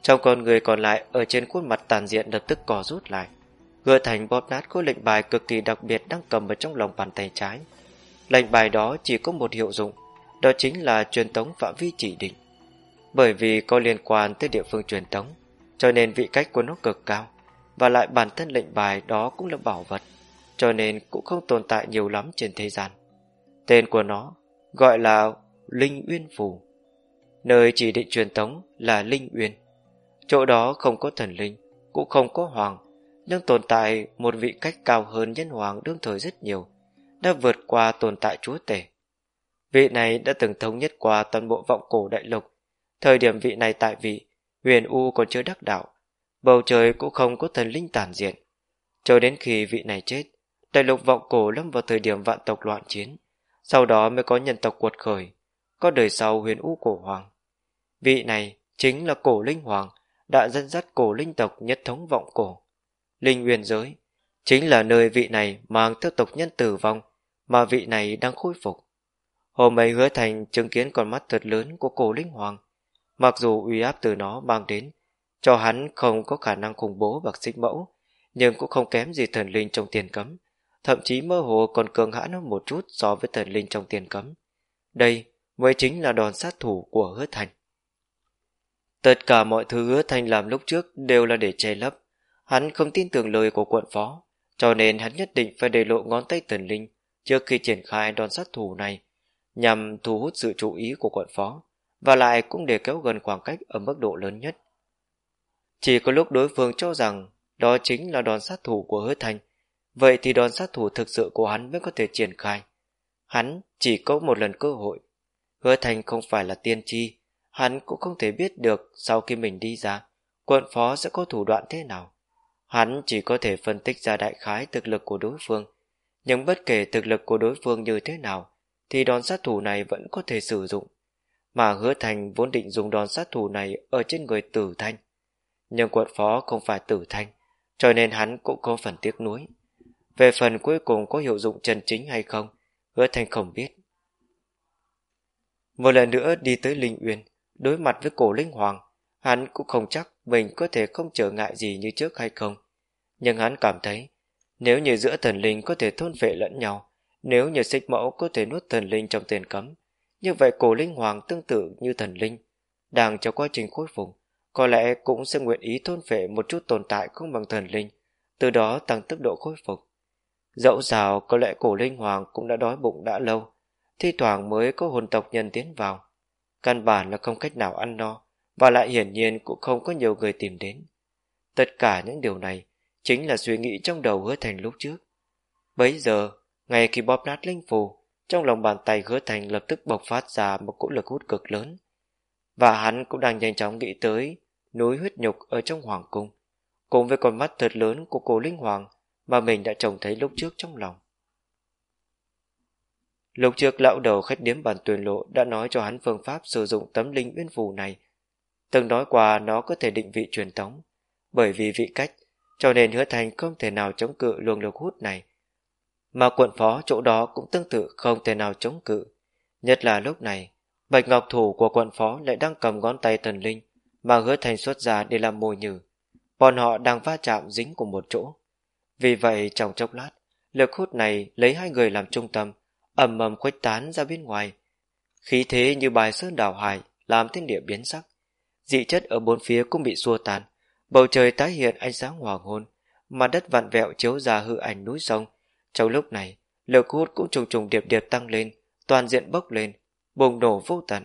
trong con người còn lại ở trên khuôn mặt tàn diện lập tức cò rút lại. Hứa thành bóp nát khối lệnh bài cực kỳ đặc biệt đang cầm ở trong lòng bàn tay trái. Lệnh bài đó chỉ có một hiệu dụng, đó chính là truyền tống phạm vi chỉ định. Bởi vì có liên quan tới địa phương truyền tống, cho nên vị cách của nó cực cao, và lại bản thân lệnh bài đó cũng là bảo vật, cho nên cũng không tồn tại nhiều lắm trên thế gian. Tên của nó gọi là Linh Uyên Phủ. Nơi chỉ định truyền tống là Linh Uyên. Chỗ đó không có thần linh, cũng không có hoàng, nhưng tồn tại một vị cách cao hơn nhân hoàng đương thời rất nhiều, đã vượt qua tồn tại chúa tể. Vị này đã từng thống nhất qua toàn bộ vọng cổ đại lục. Thời điểm vị này tại vị, huyền U còn chưa đắc đạo, bầu trời cũng không có thần linh tản diện. Cho đến khi vị này chết, đại lục vọng cổ lâm vào thời điểm vạn tộc loạn chiến, sau đó mới có nhân tộc cuột khởi, có đời sau huyền U cổ hoàng. Vị này chính là cổ linh hoàng, đã dẫn dắt cổ linh tộc nhất thống vọng cổ. Linh huyền giới chính là nơi vị này mang theo tộc nhân tử vong mà vị này đang khôi phục. Hôm ấy hứa thành chứng kiến con mắt thật lớn của cổ linh hoàng, mặc dù uy áp từ nó mang đến, cho hắn không có khả năng khủng bố bạc xích mẫu, nhưng cũng không kém gì thần linh trong tiền cấm, thậm chí mơ hồ còn cường hãn hơn một chút so với thần linh trong tiền cấm. Đây mới chính là đòn sát thủ của hứa thành. Tất cả mọi thứ hứa thành làm lúc trước đều là để che lấp. Hắn không tin tưởng lời của quận phó, cho nên hắn nhất định phải để lộ ngón tay thần linh trước khi triển khai đòn sát thủ này, nhằm thu hút sự chú ý của quận phó, và lại cũng để kéo gần khoảng cách ở mức độ lớn nhất. Chỉ có lúc đối phương cho rằng đó chính là đòn sát thủ của hứa thành, vậy thì đòn sát thủ thực sự của hắn mới có thể triển khai. Hắn chỉ có một lần cơ hội. Hứa thành không phải là tiên tri, hắn cũng không thể biết được sau khi mình đi ra, quận phó sẽ có thủ đoạn thế nào. Hắn chỉ có thể phân tích ra đại khái thực lực của đối phương, nhưng bất kể thực lực của đối phương như thế nào, thì đòn sát thủ này vẫn có thể sử dụng. Mà hứa thành vốn định dùng đòn sát thủ này ở trên người tử thanh. Nhưng quận phó không phải tử thanh, cho nên hắn cũng có phần tiếc nuối. Về phần cuối cùng có hiệu dụng chân chính hay không, hứa thành không biết. Một lần nữa đi tới Linh Uyên, đối mặt với cổ linh hoàng, hắn cũng không chắc mình có thể không trở ngại gì như trước hay không. Nhưng hắn cảm thấy, nếu như giữa thần linh có thể thôn vệ lẫn nhau, nếu như xích mẫu có thể nuốt thần linh trong tiền cấm, như vậy cổ linh hoàng tương tự như thần linh, đang trong quá trình khôi phục, có lẽ cũng sẽ nguyện ý thôn phệ một chút tồn tại không bằng thần linh, từ đó tăng tốc độ khôi phục. Dẫu sao có lẽ cổ linh hoàng cũng đã đói bụng đã lâu, thi thoảng mới có hồn tộc nhân tiến vào. Căn bản là không cách nào ăn no, và lại hiển nhiên cũng không có nhiều người tìm đến. Tất cả những điều này chính là suy nghĩ trong đầu hứa thành lúc trước. Bấy giờ, ngay khi bóp nát linh phù, trong lòng bàn tay hứa thành lập tức bộc phát ra một cỗ lực hút cực lớn. Và hắn cũng đang nhanh chóng nghĩ tới núi huyết nhục ở trong hoàng cung, cùng với con mắt thật lớn của cô linh hoàng mà mình đã trông thấy lúc trước trong lòng. Lúc trước lão đầu khách điếm bản tuyển lộ đã nói cho hắn phương pháp sử dụng tấm linh uyên phù này. Từng nói qua nó có thể định vị truyền thống, bởi vì vị cách, cho nên hứa thành không thể nào chống cự luồng lực hút này. Mà quận phó chỗ đó cũng tương tự không thể nào chống cự. Nhất là lúc này, bạch ngọc thủ của quận phó lại đang cầm ngón tay thần linh, mà hứa thành xuất ra để làm mồi nhử. Bọn họ đang va chạm dính cùng một chỗ. Vì vậy trong chốc lát, lực hút này lấy hai người làm trung tâm, ầm ầm khuếch tán ra bên ngoài. Khí thế như bài sơn đảo hải, làm thiên địa biến sắc. Dị chất ở bốn phía cũng bị xua tan, bầu trời tái hiện ánh sáng hoàng hôn, mặt đất vặn vẹo chiếu ra hư ảnh núi sông. Trong lúc này, lực hút cũng trùng trùng điệp điệp tăng lên, toàn diện bốc lên, bùng nổ vô tận.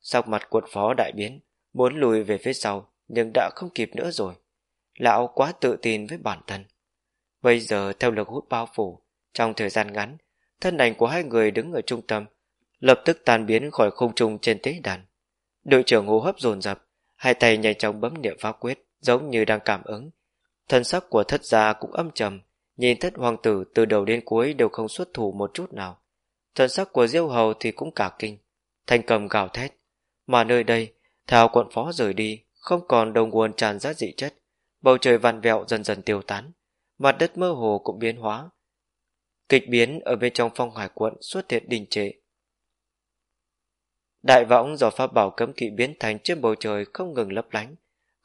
Sau mặt quận phó đại biến, muốn lùi về phía sau, nhưng đã không kịp nữa rồi. Lão quá tự tin với bản thân. Bây giờ theo lực hút bao phủ, trong thời gian ngắn, thân ảnh của hai người đứng ở trung tâm, lập tức tan biến khỏi không trung trên tế đàn. Đội trưởng hô hấp dồn dập, hai tay nhanh chóng bấm niệm pháp quyết, giống như đang cảm ứng. Thân sắc của thất gia cũng âm trầm, nhìn thất hoàng tử từ đầu đến cuối đều không xuất thủ một chút nào. Thân sắc của diêu hầu thì cũng cả kinh, thanh cầm gào thét. Mà nơi đây, thao quận phó rời đi, không còn đồng nguồn tràn ra dị chất, bầu trời vằn vẹo dần dần tiêu tán, mặt đất mơ hồ cũng biến hóa. Kịch biến ở bên trong phong hải quận xuất hiện đình trệ. Đại võng do pháp bảo cấm kỵ biến thành trên bầu trời không ngừng lấp lánh,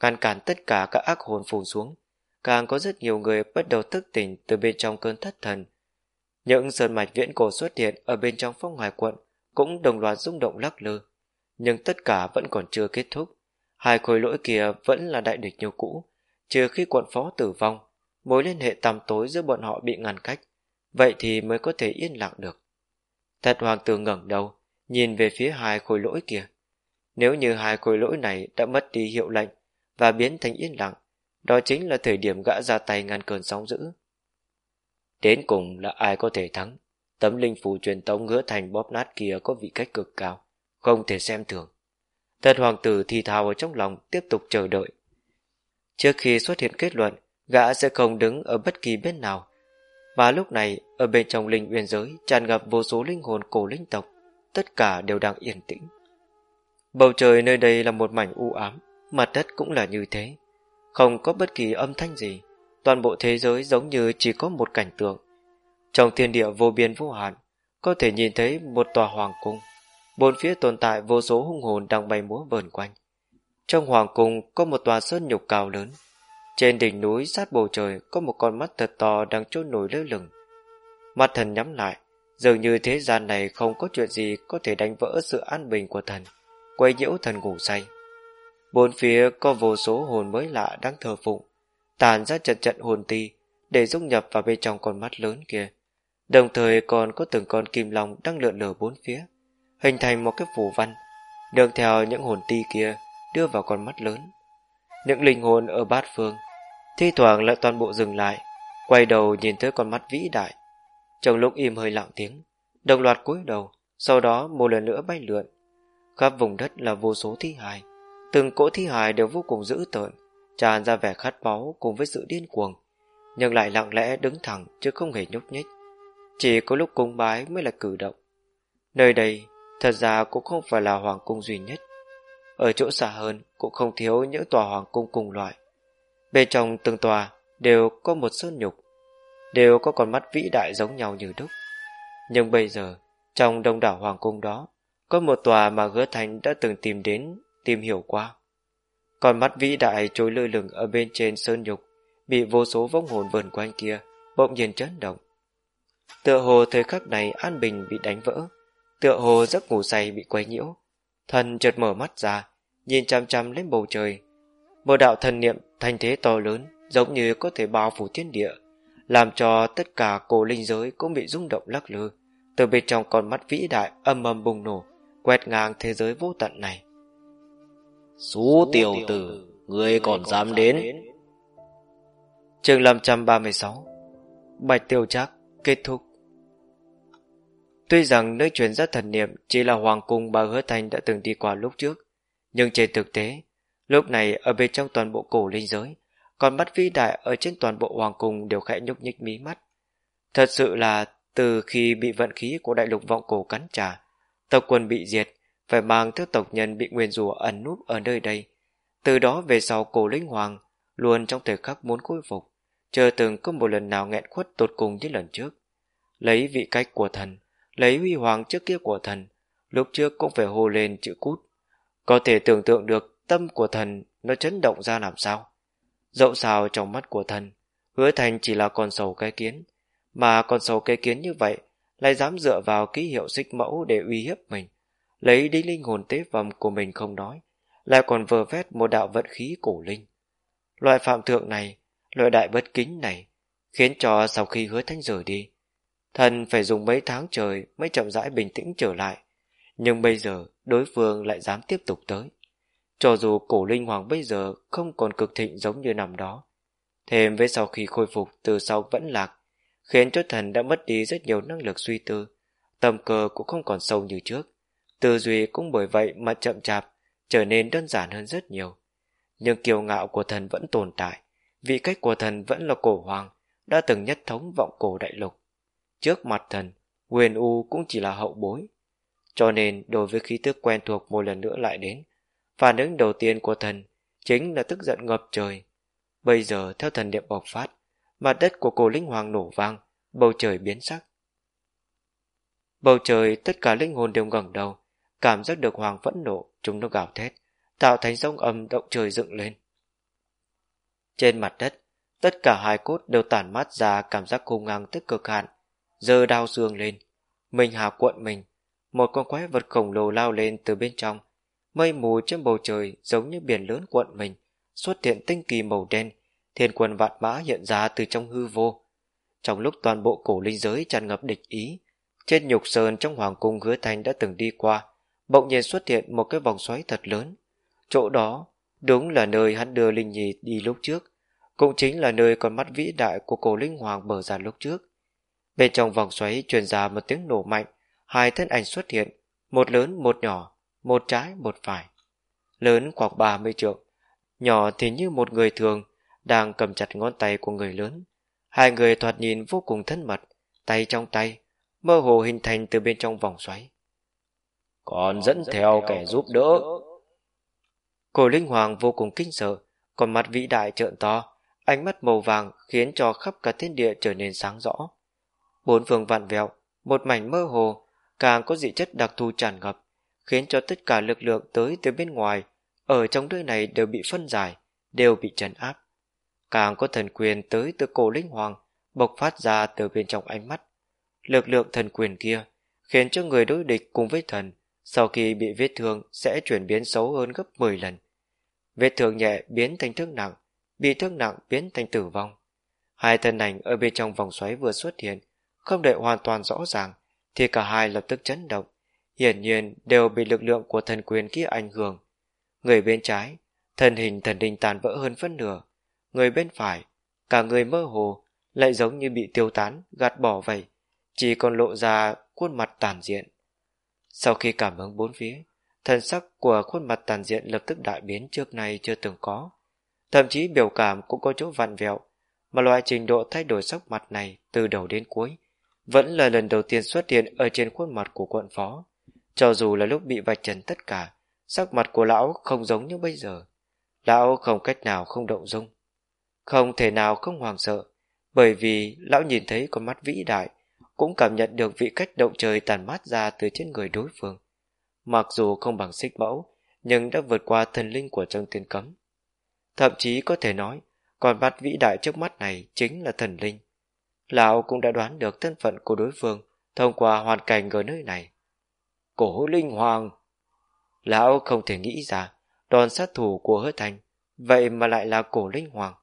ngăn cản tất cả các ác hồn phù xuống. Càng có rất nhiều người bắt đầu thức tỉnh từ bên trong cơn thất thần. Những sơn mạch viễn cổ xuất hiện ở bên trong phong hải quận cũng đồng loạt rung động lắc lư. Nhưng tất cả vẫn còn chưa kết thúc. Hai khối lỗi kia vẫn là đại địch như cũ, trừ khi quận phó tử vong, mối liên hệ tăm tối giữa bọn họ bị ngăn cách, vậy thì mới có thể yên lặng được. Thật hoàng tử ngẩng đầu, nhìn về phía hai khối lỗi kia. Nếu như hai khối lỗi này đã mất đi hiệu lệnh và biến thành yên lặng, đó chính là thời điểm gã ra tay ngăn cơn sóng dữ. Đến cùng là ai có thể thắng? Tấm linh phù truyền tống ngứa thành bóp nát kia có vị cách cực cao, không thể xem thường. Thật hoàng tử thì thào ở trong lòng tiếp tục chờ đợi. Trước khi xuất hiện kết luận, gã sẽ không đứng ở bất kỳ bên nào. Và lúc này, ở bên trong linh uyên giới tràn ngập vô số linh hồn cổ linh tộc, tất cả đều đang yên tĩnh. Bầu trời nơi đây là một mảnh u ám, mặt đất cũng là như thế. Không có bất kỳ âm thanh gì, toàn bộ thế giới giống như chỉ có một cảnh tượng. Trong thiên địa vô biên vô hạn, có thể nhìn thấy một tòa hoàng cung. Bốn phía tồn tại vô số hung hồn đang bay múa vờn quanh. Trong hoàng cung có một tòa sơn nhục cao lớn. Trên đỉnh núi sát bầu trời có một con mắt thật to đang trôi nổi lơ lửng. Mắt thần nhắm lại, dường như thế gian này không có chuyện gì có thể đánh vỡ sự an bình của thần, quay nhiễu thần ngủ say. Bốn phía có vô số hồn mới lạ đang thờ phụng, tàn ra trận trận hồn ti để dung nhập vào bên trong con mắt lớn kia. Đồng thời còn có từng con kim long đang lượn lờ bốn phía, hình thành một cái phủ văn, đường theo những hồn ti kia đưa vào con mắt lớn. Những linh hồn ở bát phương, thi thoảng lại toàn bộ dừng lại, quay đầu nhìn tới con mắt vĩ đại. Trong lúc im hơi lặng tiếng, đồng loạt cúi đầu, sau đó một lần nữa bay lượn. Khắp vùng đất là vô số thi hài, từng cỗ thi hài đều vô cùng dữ tợn, tràn ra vẻ khát máu cùng với sự điên cuồng, nhưng lại lặng lẽ đứng thẳng chứ không hề nhúc nhích. Chỉ có lúc cung bái mới là cử động. Nơi đây thật ra cũng không phải là hoàng cung duy nhất. Ở chỗ xa hơn cũng không thiếu những tòa hoàng cung cùng loại. Bên trong từng tòa đều có một sơn nhục, đều có con mắt vĩ đại giống nhau như đúc. Nhưng bây giờ, trong đông đảo hoàng cung đó, có một tòa mà hứa thành đã từng tìm đến, tìm hiểu qua. Con mắt vĩ đại trôi lơ lửng ở bên trên sơn nhục, bị vô số vong hồn vần quanh kia, bỗng nhiên chấn động. Tựa hồ thời khắc này an bình bị đánh vỡ, tựa hồ giấc ngủ say bị quấy nhiễu. Thần chợt mở mắt ra, nhìn chăm chăm lên bầu trời. Một đạo thần niệm thành thế to lớn, giống như có thể bao phủ thiên địa, làm cho tất cả cổ linh giới cũng bị rung động lắc lư. Từ bên trong con mắt vĩ đại âm âm bùng nổ, quét ngang thế giới vô tận này. Xú tiểu tử, ngươi còn dám đến. chương 536 Bạch tiêu trác kết thúc Tuy rằng nơi truyền ra thần niệm chỉ là hoàng cung bà hứa thành đã từng đi qua lúc trước, nhưng trên thực tế, lúc này ở bên trong toàn bộ cổ linh giới, còn mắt vĩ đại ở trên toàn bộ hoàng cung đều khẽ nhúc nhích mí mắt. Thật sự là từ khi bị vận khí của đại lục vọng cổ cắn trả, tộc quân bị diệt, phải mang theo tộc nhân bị nguyền rủa ẩn núp ở nơi đây. Từ đó về sau cổ linh hoàng luôn trong thời khắc muốn khôi phục, chưa từng có một lần nào nghẹn khuất tột cùng như lần trước. Lấy vị cách của thần, lấy huy hoàng trước kia của thần, lúc trước cũng phải hô lên chữ cút. Có thể tưởng tượng được tâm của thần nó chấn động ra làm sao. Dẫu sao trong mắt của thần, hứa thành chỉ là con sầu cái kiến, Mà con sâu cái kiến như vậy lại dám dựa vào ký hiệu xích mẫu để uy hiếp mình, lấy đi linh hồn tế phẩm của mình không nói, lại còn vờ vét một đạo vận khí cổ linh. Loại phạm thượng này, loại đại bất kính này, khiến cho sau khi hứa thanh rời đi, thần phải dùng mấy tháng trời mới chậm rãi bình tĩnh trở lại, nhưng bây giờ đối phương lại dám tiếp tục tới. Cho dù cổ linh hoàng bây giờ không còn cực thịnh giống như năm đó, thêm với sau khi khôi phục từ sau vẫn lạc, khiến cho thần đã mất đi rất nhiều năng lực suy tư, tâm cơ cũng không còn sâu như trước, tư duy cũng bởi vậy mà chậm chạp, trở nên đơn giản hơn rất nhiều. Nhưng kiêu ngạo của thần vẫn tồn tại, vị cách của thần vẫn là cổ hoàng, đã từng nhất thống vọng cổ đại lục. Trước mặt thần, huyền U cũng chỉ là hậu bối. Cho nên đối với khí tức quen thuộc một lần nữa lại đến, phản ứng đầu tiên của thần chính là tức giận ngập trời. Bây giờ theo thần niệm bộc phát, mặt đất của cổ linh hoàng nổ vang, bầu trời biến sắc. Bầu trời tất cả linh hồn đều ngẩng đầu, cảm giác được hoàng phẫn nộ, chúng nó gào thét, tạo thành sông âm động trời dựng lên. Trên mặt đất, tất cả hai cốt đều tản mát ra cảm giác khô ngang tức cực hạn, giờ đau xương lên. Mình hà cuộn mình, một con quái vật khổng lồ lao lên từ bên trong. Mây mù trên bầu trời giống như biển lớn cuộn mình, xuất hiện tinh kỳ màu đen, thiên quân vạn mã hiện ra từ trong hư vô. Trong lúc toàn bộ cổ linh giới tràn ngập địch ý, trên nhục sơn trong hoàng cung hứa thanh đã từng đi qua, bỗng nhiên xuất hiện một cái vòng xoáy thật lớn. Chỗ đó đúng là nơi hắn đưa Linh Nhi đi lúc trước, cũng chính là nơi con mắt vĩ đại của cổ linh hoàng mở ra lúc trước. Bên trong vòng xoáy truyền ra một tiếng nổ mạnh, hai thân ảnh xuất hiện, một lớn một nhỏ, một trái một phải. Lớn khoảng 30 trượng, nhỏ thì như một người thường, đang cầm chặt ngón tay của người lớn. Hai người thoạt nhìn vô cùng thân mật, tay trong tay, mơ hồ hình thành từ bên trong vòng xoáy. Còn dẫn theo kẻ giúp đỡ. Cổ linh hoàng vô cùng kinh sợ, còn mặt vĩ đại trợn to, ánh mắt màu vàng khiến cho khắp cả thiên địa trở nên sáng rõ. Bốn phương vạn vẹo, một mảnh mơ hồ, càng có dị chất đặc thù tràn ngập, khiến cho tất cả lực lượng tới từ bên ngoài, ở trong nơi này đều bị phân giải, đều bị trấn áp. Càng có thần quyền tới từ cổ linh hoàng, bộc phát ra từ bên trong ánh mắt. Lực lượng thần quyền kia, khiến cho người đối địch cùng với thần, sau khi bị vết thương sẽ chuyển biến xấu hơn gấp 10 lần. Vết thương nhẹ biến thành thương nặng, bị thương nặng biến thành tử vong. Hai thân ảnh ở bên trong vòng xoáy vừa xuất hiện, không đợi hoàn toàn rõ ràng, thì cả hai lập tức chấn động, hiển nhiên đều bị lực lượng của thần quyền kia ảnh hưởng. Người bên trái, thân hình thần đình tàn vỡ hơn phân nửa, người bên phải, cả người mơ hồ, lại giống như bị tiêu tán, gạt bỏ vậy, chỉ còn lộ ra khuôn mặt tàn diện. Sau khi cảm ứng bốn phía, thần sắc của khuôn mặt tàn diện lập tức đại biến trước nay chưa từng có. Thậm chí biểu cảm cũng có chỗ vặn vẹo, mà loại trình độ thay đổi sắc mặt này từ đầu đến cuối vẫn là lần đầu tiên xuất hiện ở trên khuôn mặt của quận phó. Cho dù là lúc bị vạch trần tất cả, sắc mặt của lão không giống như bây giờ. Lão không cách nào không động dung. Không thể nào không hoàng sợ, bởi vì lão nhìn thấy con mắt vĩ đại, cũng cảm nhận được vị cách động trời tàn mát ra từ trên người đối phương. Mặc dù không bằng xích mẫu, nhưng đã vượt qua thần linh của trong tiên cấm. Thậm chí có thể nói, còn bát vĩ đại trước mắt này chính là thần linh. Lão cũng đã đoán được thân phận của đối phương thông qua hoàn cảnh ở nơi này. Cổ linh hoàng! Lão không thể nghĩ ra đòn sát thủ của hứa thành, vậy mà lại là cổ linh hoàng.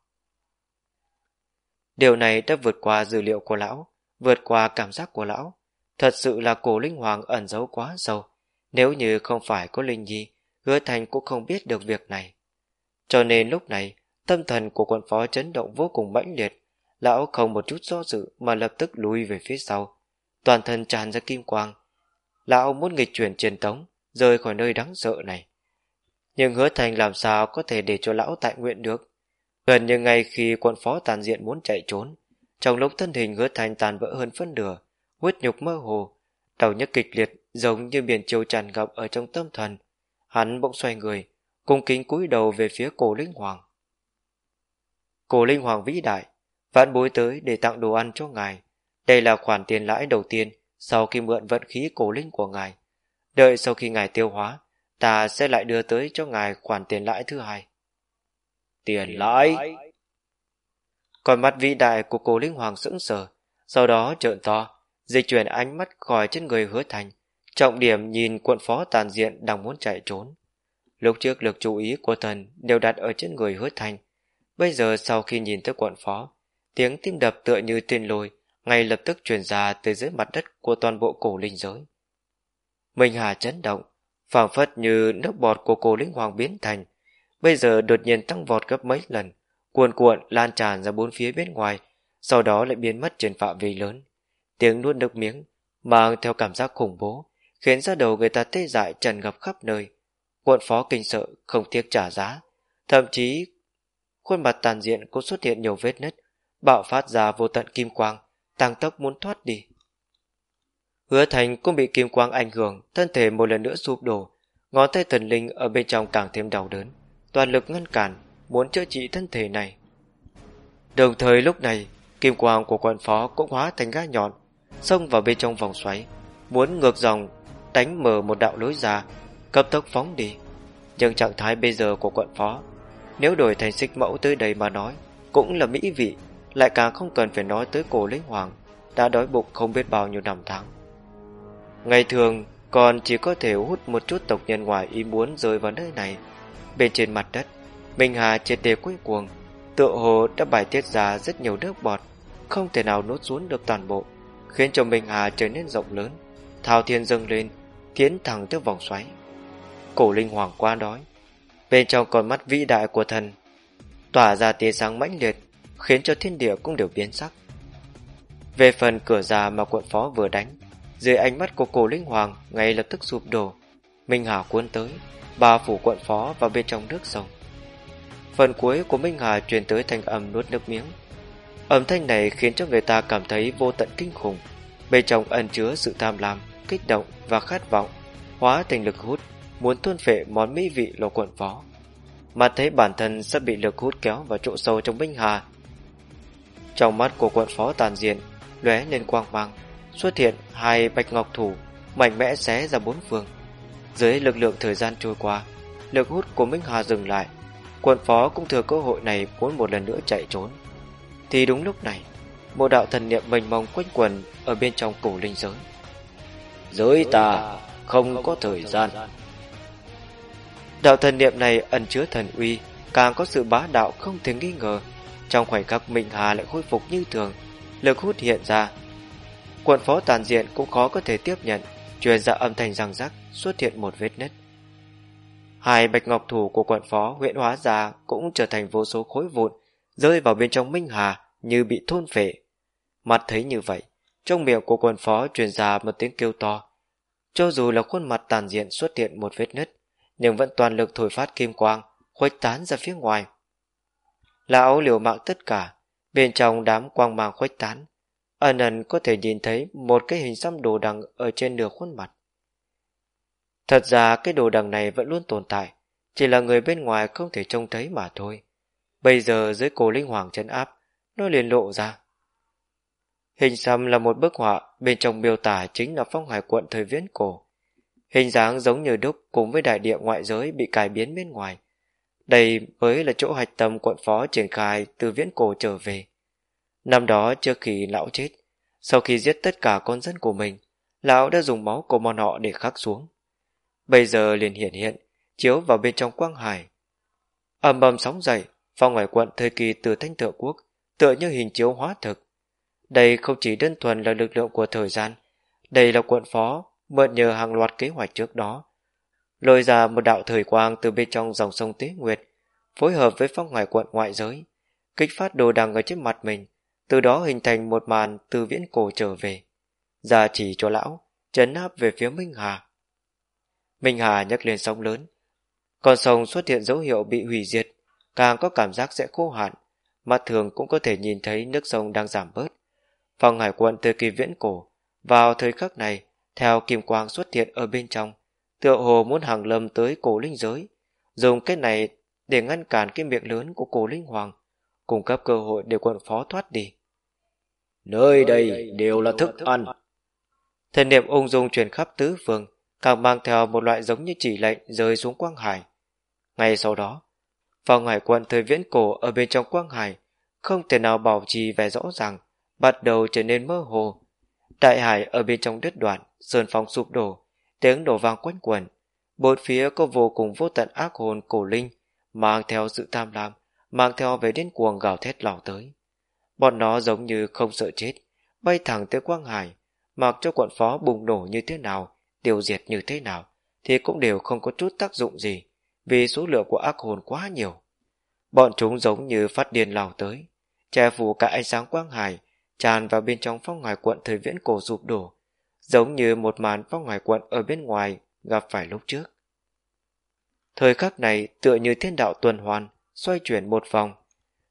Điều này đã vượt qua dữ liệu của lão, vượt qua cảm giác của lão. Thật sự là cổ linh hoàng ẩn giấu quá sâu. Nếu như không phải có linh nhi, hứa thành cũng không biết được việc này. Cho nên lúc này, tâm thần của quận phó chấn động vô cùng mãnh liệt, Lão không một chút do dự mà lập tức lùi về phía sau. Toàn thân tràn ra kim quang. Lão muốn nghịch chuyển truyền tống, rời khỏi nơi đáng sợ này. Nhưng hứa thành làm sao có thể để cho lão tại nguyện được. Gần như ngay khi quận phó tàn diện muốn chạy trốn, trong lúc thân hình hứa thành tàn vỡ hơn phân nửa, huyết nhục mơ hồ, đầu nhức kịch liệt giống như biển chiều tràn ngập ở trong tâm thần. Hắn bỗng xoay người, cung kính cúi đầu về phía cổ linh hoàng. Cổ linh hoàng vĩ đại, vãn bối tới để tặng đồ ăn cho ngài. Đây là khoản tiền lãi đầu tiên sau khi mượn vận khí cổ linh của ngài. Đợi sau khi ngài tiêu hóa, ta sẽ lại đưa tới cho ngài khoản tiền lãi thứ hai. Tiền lãi? Còn mắt vĩ đại của cổ linh hoàng sững sờ, sau đó trợn to, dịch chuyển ánh mắt khỏi trên người hứa thành, trọng điểm nhìn quận phó tàn diện đang muốn chạy trốn. Lúc trước lực chú ý của thần đều đặt ở trên người hứa thành, bây giờ sau khi nhìn tới quận phó, tiếng tim đập tựa như tên lôi, ngay lập tức truyền ra từ dưới mặt đất của toàn bộ cổ linh giới. Minh Hà chấn động, phảng phất như nước bọt của cổ linh hoàng biến thành, bây giờ đột nhiên tăng vọt gấp mấy lần, cuồn cuộn lan tràn ra bốn phía bên ngoài, sau đó lại biến mất trên phạm vi lớn. Tiếng nuốt nước miếng, mang theo cảm giác khủng bố, khiến ra đầu người ta tê dại trần ngập khắp nơi. Quận phó kinh sợ, không tiếc trả giá. Thậm chí, khuôn mặt tàn diện cũng xuất hiện nhiều vết nứt, bạo phát ra vô tận kim quang, tăng tốc muốn thoát đi. Hứa thành cũng bị kim quang ảnh hưởng, thân thể một lần nữa sụp đổ, ngón tay thần linh ở bên trong càng thêm đau đớn, toàn lực ngăn cản, muốn chữa trị thân thể này. Đồng thời lúc này, kim quang của quận phó cũng hóa thành gai nhọn, xông vào bên trong vòng xoáy, muốn ngược dòng đánh mở một đạo lối ra, cấp tốc phóng đi. Nhưng trạng thái bây giờ của quận phó, nếu đổi thành xích mẫu tới đây mà nói, cũng là mỹ vị, lại càng không cần phải nói tới cổ lĩnh hoàng, đã đói bụng không biết bao nhiêu năm tháng. Ngày thường, còn chỉ có thể hút một chút tộc nhân ngoài ý muốn rơi vào nơi này. Bên trên mặt đất, Minh Hà triệt đề quay cuồng, tựa hồ đã bài tiết ra rất nhiều nước bọt, không thể nào nuốt xuống được toàn bộ, khiến cho Minh Hà trở nên rộng lớn, thao thiên dâng lên, tiến thẳng tới vòng xoáy. Cổ linh hoàng quá đói, bên trong con mắt vĩ đại của thần, tỏa ra tia sáng mãnh liệt, khiến cho thiên địa cũng đều biến sắc. Về phần cửa ra mà quận phó vừa đánh, dưới ánh mắt của cổ linh hoàng ngay lập tức sụp đổ, Minh Hà cuốn tới, bao phủ quận phó vào bên trong nước sông. Phần cuối của Minh Hà truyền tới thanh âm nuốt nước miếng. Âm thanh này khiến cho người ta cảm thấy vô tận kinh khủng, bên trong ẩn chứa sự tham lam, kích động và khát vọng, hóa thành lực hút, muốn thôn phệ món mỹ vị lò quận phó. Mà thấy bản thân sắp bị lực hút kéo vào chỗ sâu trong Minh Hà. Trong mắt của quận phó tàn diện, lóe lên quang mang, xuất hiện hai bạch ngọc thủ, mạnh mẽ xé ra bốn phương. Dưới lực lượng thời gian trôi qua, lực hút của Minh Hà dừng lại, quận phó cũng thừa cơ hội này muốn một lần nữa chạy trốn. Thì đúng lúc này, một đạo thần niệm mênh mông quanh quần ở bên trong cổ linh giới. Giới ta không có thời gian. Đạo thần niệm này ẩn chứa thần uy, càng có sự bá đạo không thể nghi ngờ. Trong khoảnh khắc Minh Hà lại khôi phục như thường, lực hút hiện ra. Quận phó tàn diện cũng khó có thể tiếp nhận, truyền ra âm thanh răng rắc, xuất hiện một vết nứt. Hai bạch ngọc thủ của quận phó huyện hóa ra cũng trở thành vô số khối vụn, rơi vào bên trong Minh Hà như bị thôn phệ. Mặt thấy như vậy, trong miệng của quần phó truyền ra một tiếng kêu to. Cho dù là khuôn mặt tàn diện xuất hiện một vết nứt, nhưng vẫn toàn lực thổi phát kim quang, khuếch tán ra phía ngoài. Lão liều mạng tất cả, bên trong đám quang mang khuếch tán, ẩn ẩn có thể nhìn thấy một cái hình xăm đồ đằng ở trên nửa khuôn mặt. Thật ra cái đồ đằng này vẫn luôn tồn tại, chỉ là người bên ngoài không thể trông thấy mà thôi. Bây giờ dưới cổ linh hoàng chân áp, nó liền lộ ra. Hình xăm là một bức họa, bên trong miêu tả chính là phong hải quận thời viễn cổ. Hình dáng giống như đúc cùng với đại địa ngoại giới bị cải biến bên ngoài. Đây mới là chỗ hạch tâm quận phó triển khai từ viễn cổ trở về. Năm đó trước khi lão chết, sau khi giết tất cả con dân của mình, lão đã dùng máu của bọn họ để khắc xuống. Bây giờ liền hiện hiện, chiếu vào bên trong quang hải. ầm ầm sóng dậy, phong ngoài quận thời kỳ từ thanh thượng quốc, tựa như hình chiếu hóa thực, đây không chỉ đơn thuần là lực lượng của thời gian, đây là quận phó, mượn nhờ hàng loạt kế hoạch trước đó. Lôi ra một đạo thời quang từ bên trong dòng sông Tế Nguyệt, phối hợp với phong hải quận ngoại giới, kích phát đồ đằng ở trên mặt mình, từ đó hình thành một màn từ viễn cổ trở về. Ra chỉ cho lão, chấn áp về phía Minh Hà. Minh Hà nhắc lên sông lớn. Con sông xuất hiện dấu hiệu bị hủy diệt, càng có cảm giác sẽ khô hạn. Mắt thường cũng có thể nhìn thấy nước sông đang giảm bớt. Phong hải quận thời kỳ viễn cổ, vào thời khắc này, theo kim quang xuất hiện ở bên trong, tựa hồ muốn hàng lâm tới cổ linh giới, dùng cái này để ngăn cản cái miệng lớn của cổ linh hoàng, cung cấp cơ hội để quận phó thoát đi. Nơi đây đều là thức ăn. Thần niệm ung dung truyền khắp tứ phương, càng mang theo một loại giống như chỉ lệnh rơi xuống quang hải. Ngay sau đó, phòng hải quận thời viễn cổ ở bên trong quang hải không thể nào bảo trì vẻ rõ ràng bắt đầu trở nên mơ hồ. Đại hải ở bên trong đất đoạn, sơn phong sụp đổ, tiếng đổ vang quanh quẩn. Bốn phía có vô cùng vô tận ác hồn cổ linh, mang theo sự tham lam, mang theo về đến cuồng gào thét lào tới. Bọn nó giống như không sợ chết, bay thẳng tới quang hải, mặc cho quận phó bùng nổ như thế nào, tiêu diệt như thế nào, thì cũng đều không có chút tác dụng gì, vì số lượng của ác hồn quá nhiều. Bọn chúng giống như phát điên lao tới, che phủ cả ánh sáng quang hải, tràn vào bên trong phong ngoài quận thời viễn cổ sụp đổ, giống như một màn phong ngoài quận ở bên ngoài gặp phải lúc trước. Thời khắc này tựa như thiên đạo tuần hoàn, xoay chuyển một vòng.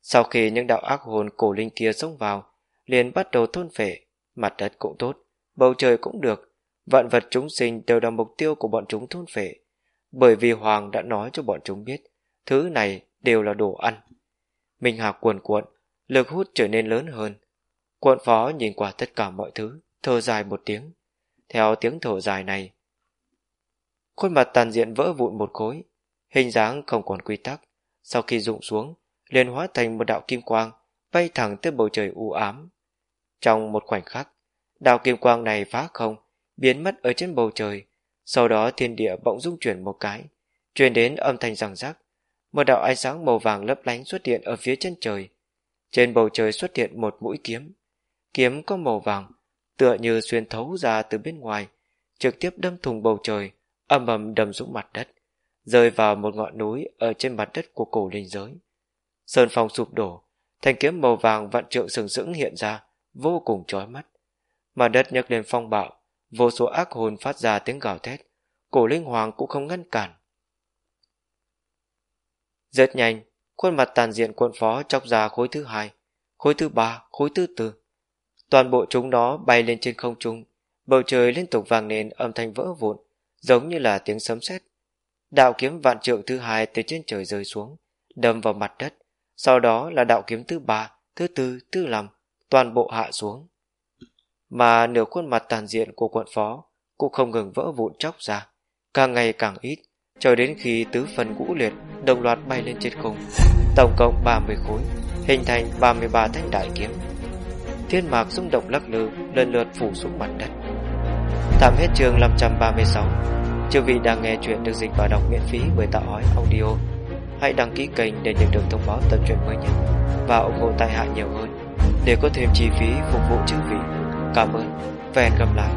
Sau khi những đạo ác hồn cổ linh kia xông vào, liền bắt đầu thôn phệ, mặt đất cũng tốt, bầu trời cũng được, vạn vật chúng sinh đều là mục tiêu của bọn chúng thôn phệ. Bởi vì Hoàng đã nói cho bọn chúng biết, thứ này đều là đồ ăn. Minh Hạc cuồn cuộn, lực hút trở nên lớn hơn. Quận phó nhìn qua tất cả mọi thứ, thở dài một tiếng. Theo tiếng thở dài này, khuôn mặt tàn diện vỡ vụn một khối, hình dáng không còn quy tắc. Sau khi rụng xuống, liền hóa thành một đạo kim quang, bay thẳng tới bầu trời u ám. Trong một khoảnh khắc, đạo kim quang này phá không, biến mất ở trên bầu trời, sau đó thiên địa bỗng rung chuyển một cái, truyền đến âm thanh rằng rắc. Một đạo ánh sáng màu vàng lấp lánh xuất hiện ở phía chân trời. Trên bầu trời xuất hiện một mũi kiếm. Kiếm có màu vàng, tựa như xuyên thấu ra từ bên ngoài, trực tiếp đâm thùng bầu trời, âm ầm đâm xuống mặt đất, rơi vào một ngọn núi ở trên mặt đất của cổ linh giới. Sơn phong sụp đổ, thanh kiếm màu vàng vạn trượng sừng sững hiện ra, vô cùng chói mắt. mà đất nhấc lên phong bạo, vô số ác hồn phát ra tiếng gào thét, cổ linh hoàng cũng không ngăn cản. Rất nhanh, khuôn mặt tàn diện quân phó chọc ra khối thứ hai, khối thứ ba, khối thứ tư. Toàn bộ chúng nó bay lên trên không trung, bầu trời liên tục vang lên âm thanh vỡ vụn, giống như là tiếng sấm sét. Đạo kiếm vạn trượng thứ hai từ trên trời rơi xuống, đâm vào mặt đất, sau đó là đạo kiếm thứ ba, thứ tư, thứ năm, toàn bộ hạ xuống. Mà nửa khuôn mặt tàn diện của quận phó cũng không ngừng vỡ vụn chóc ra, càng ngày càng ít, cho đến khi tứ phần ngũ liệt đồng loạt bay lên trên không, tổng cộng 30 khối, hình thành 33 thanh đại kiếm. Thiên mạc rung động lắc lư, lần lượt phủ xuống mặt đất. Tạm hết chương 536. Chư vị đang nghe chuyện được dịch và đọc miễn phí bởi Tạo Hói Audio. Hãy đăng ký kênh để nhận được thông báo tập truyện mới nhất và ủng hộ tại hạ nhiều hơn để có thêm chi phí phục vụ chư vị. Cảm ơn. Và hẹn gặp lại.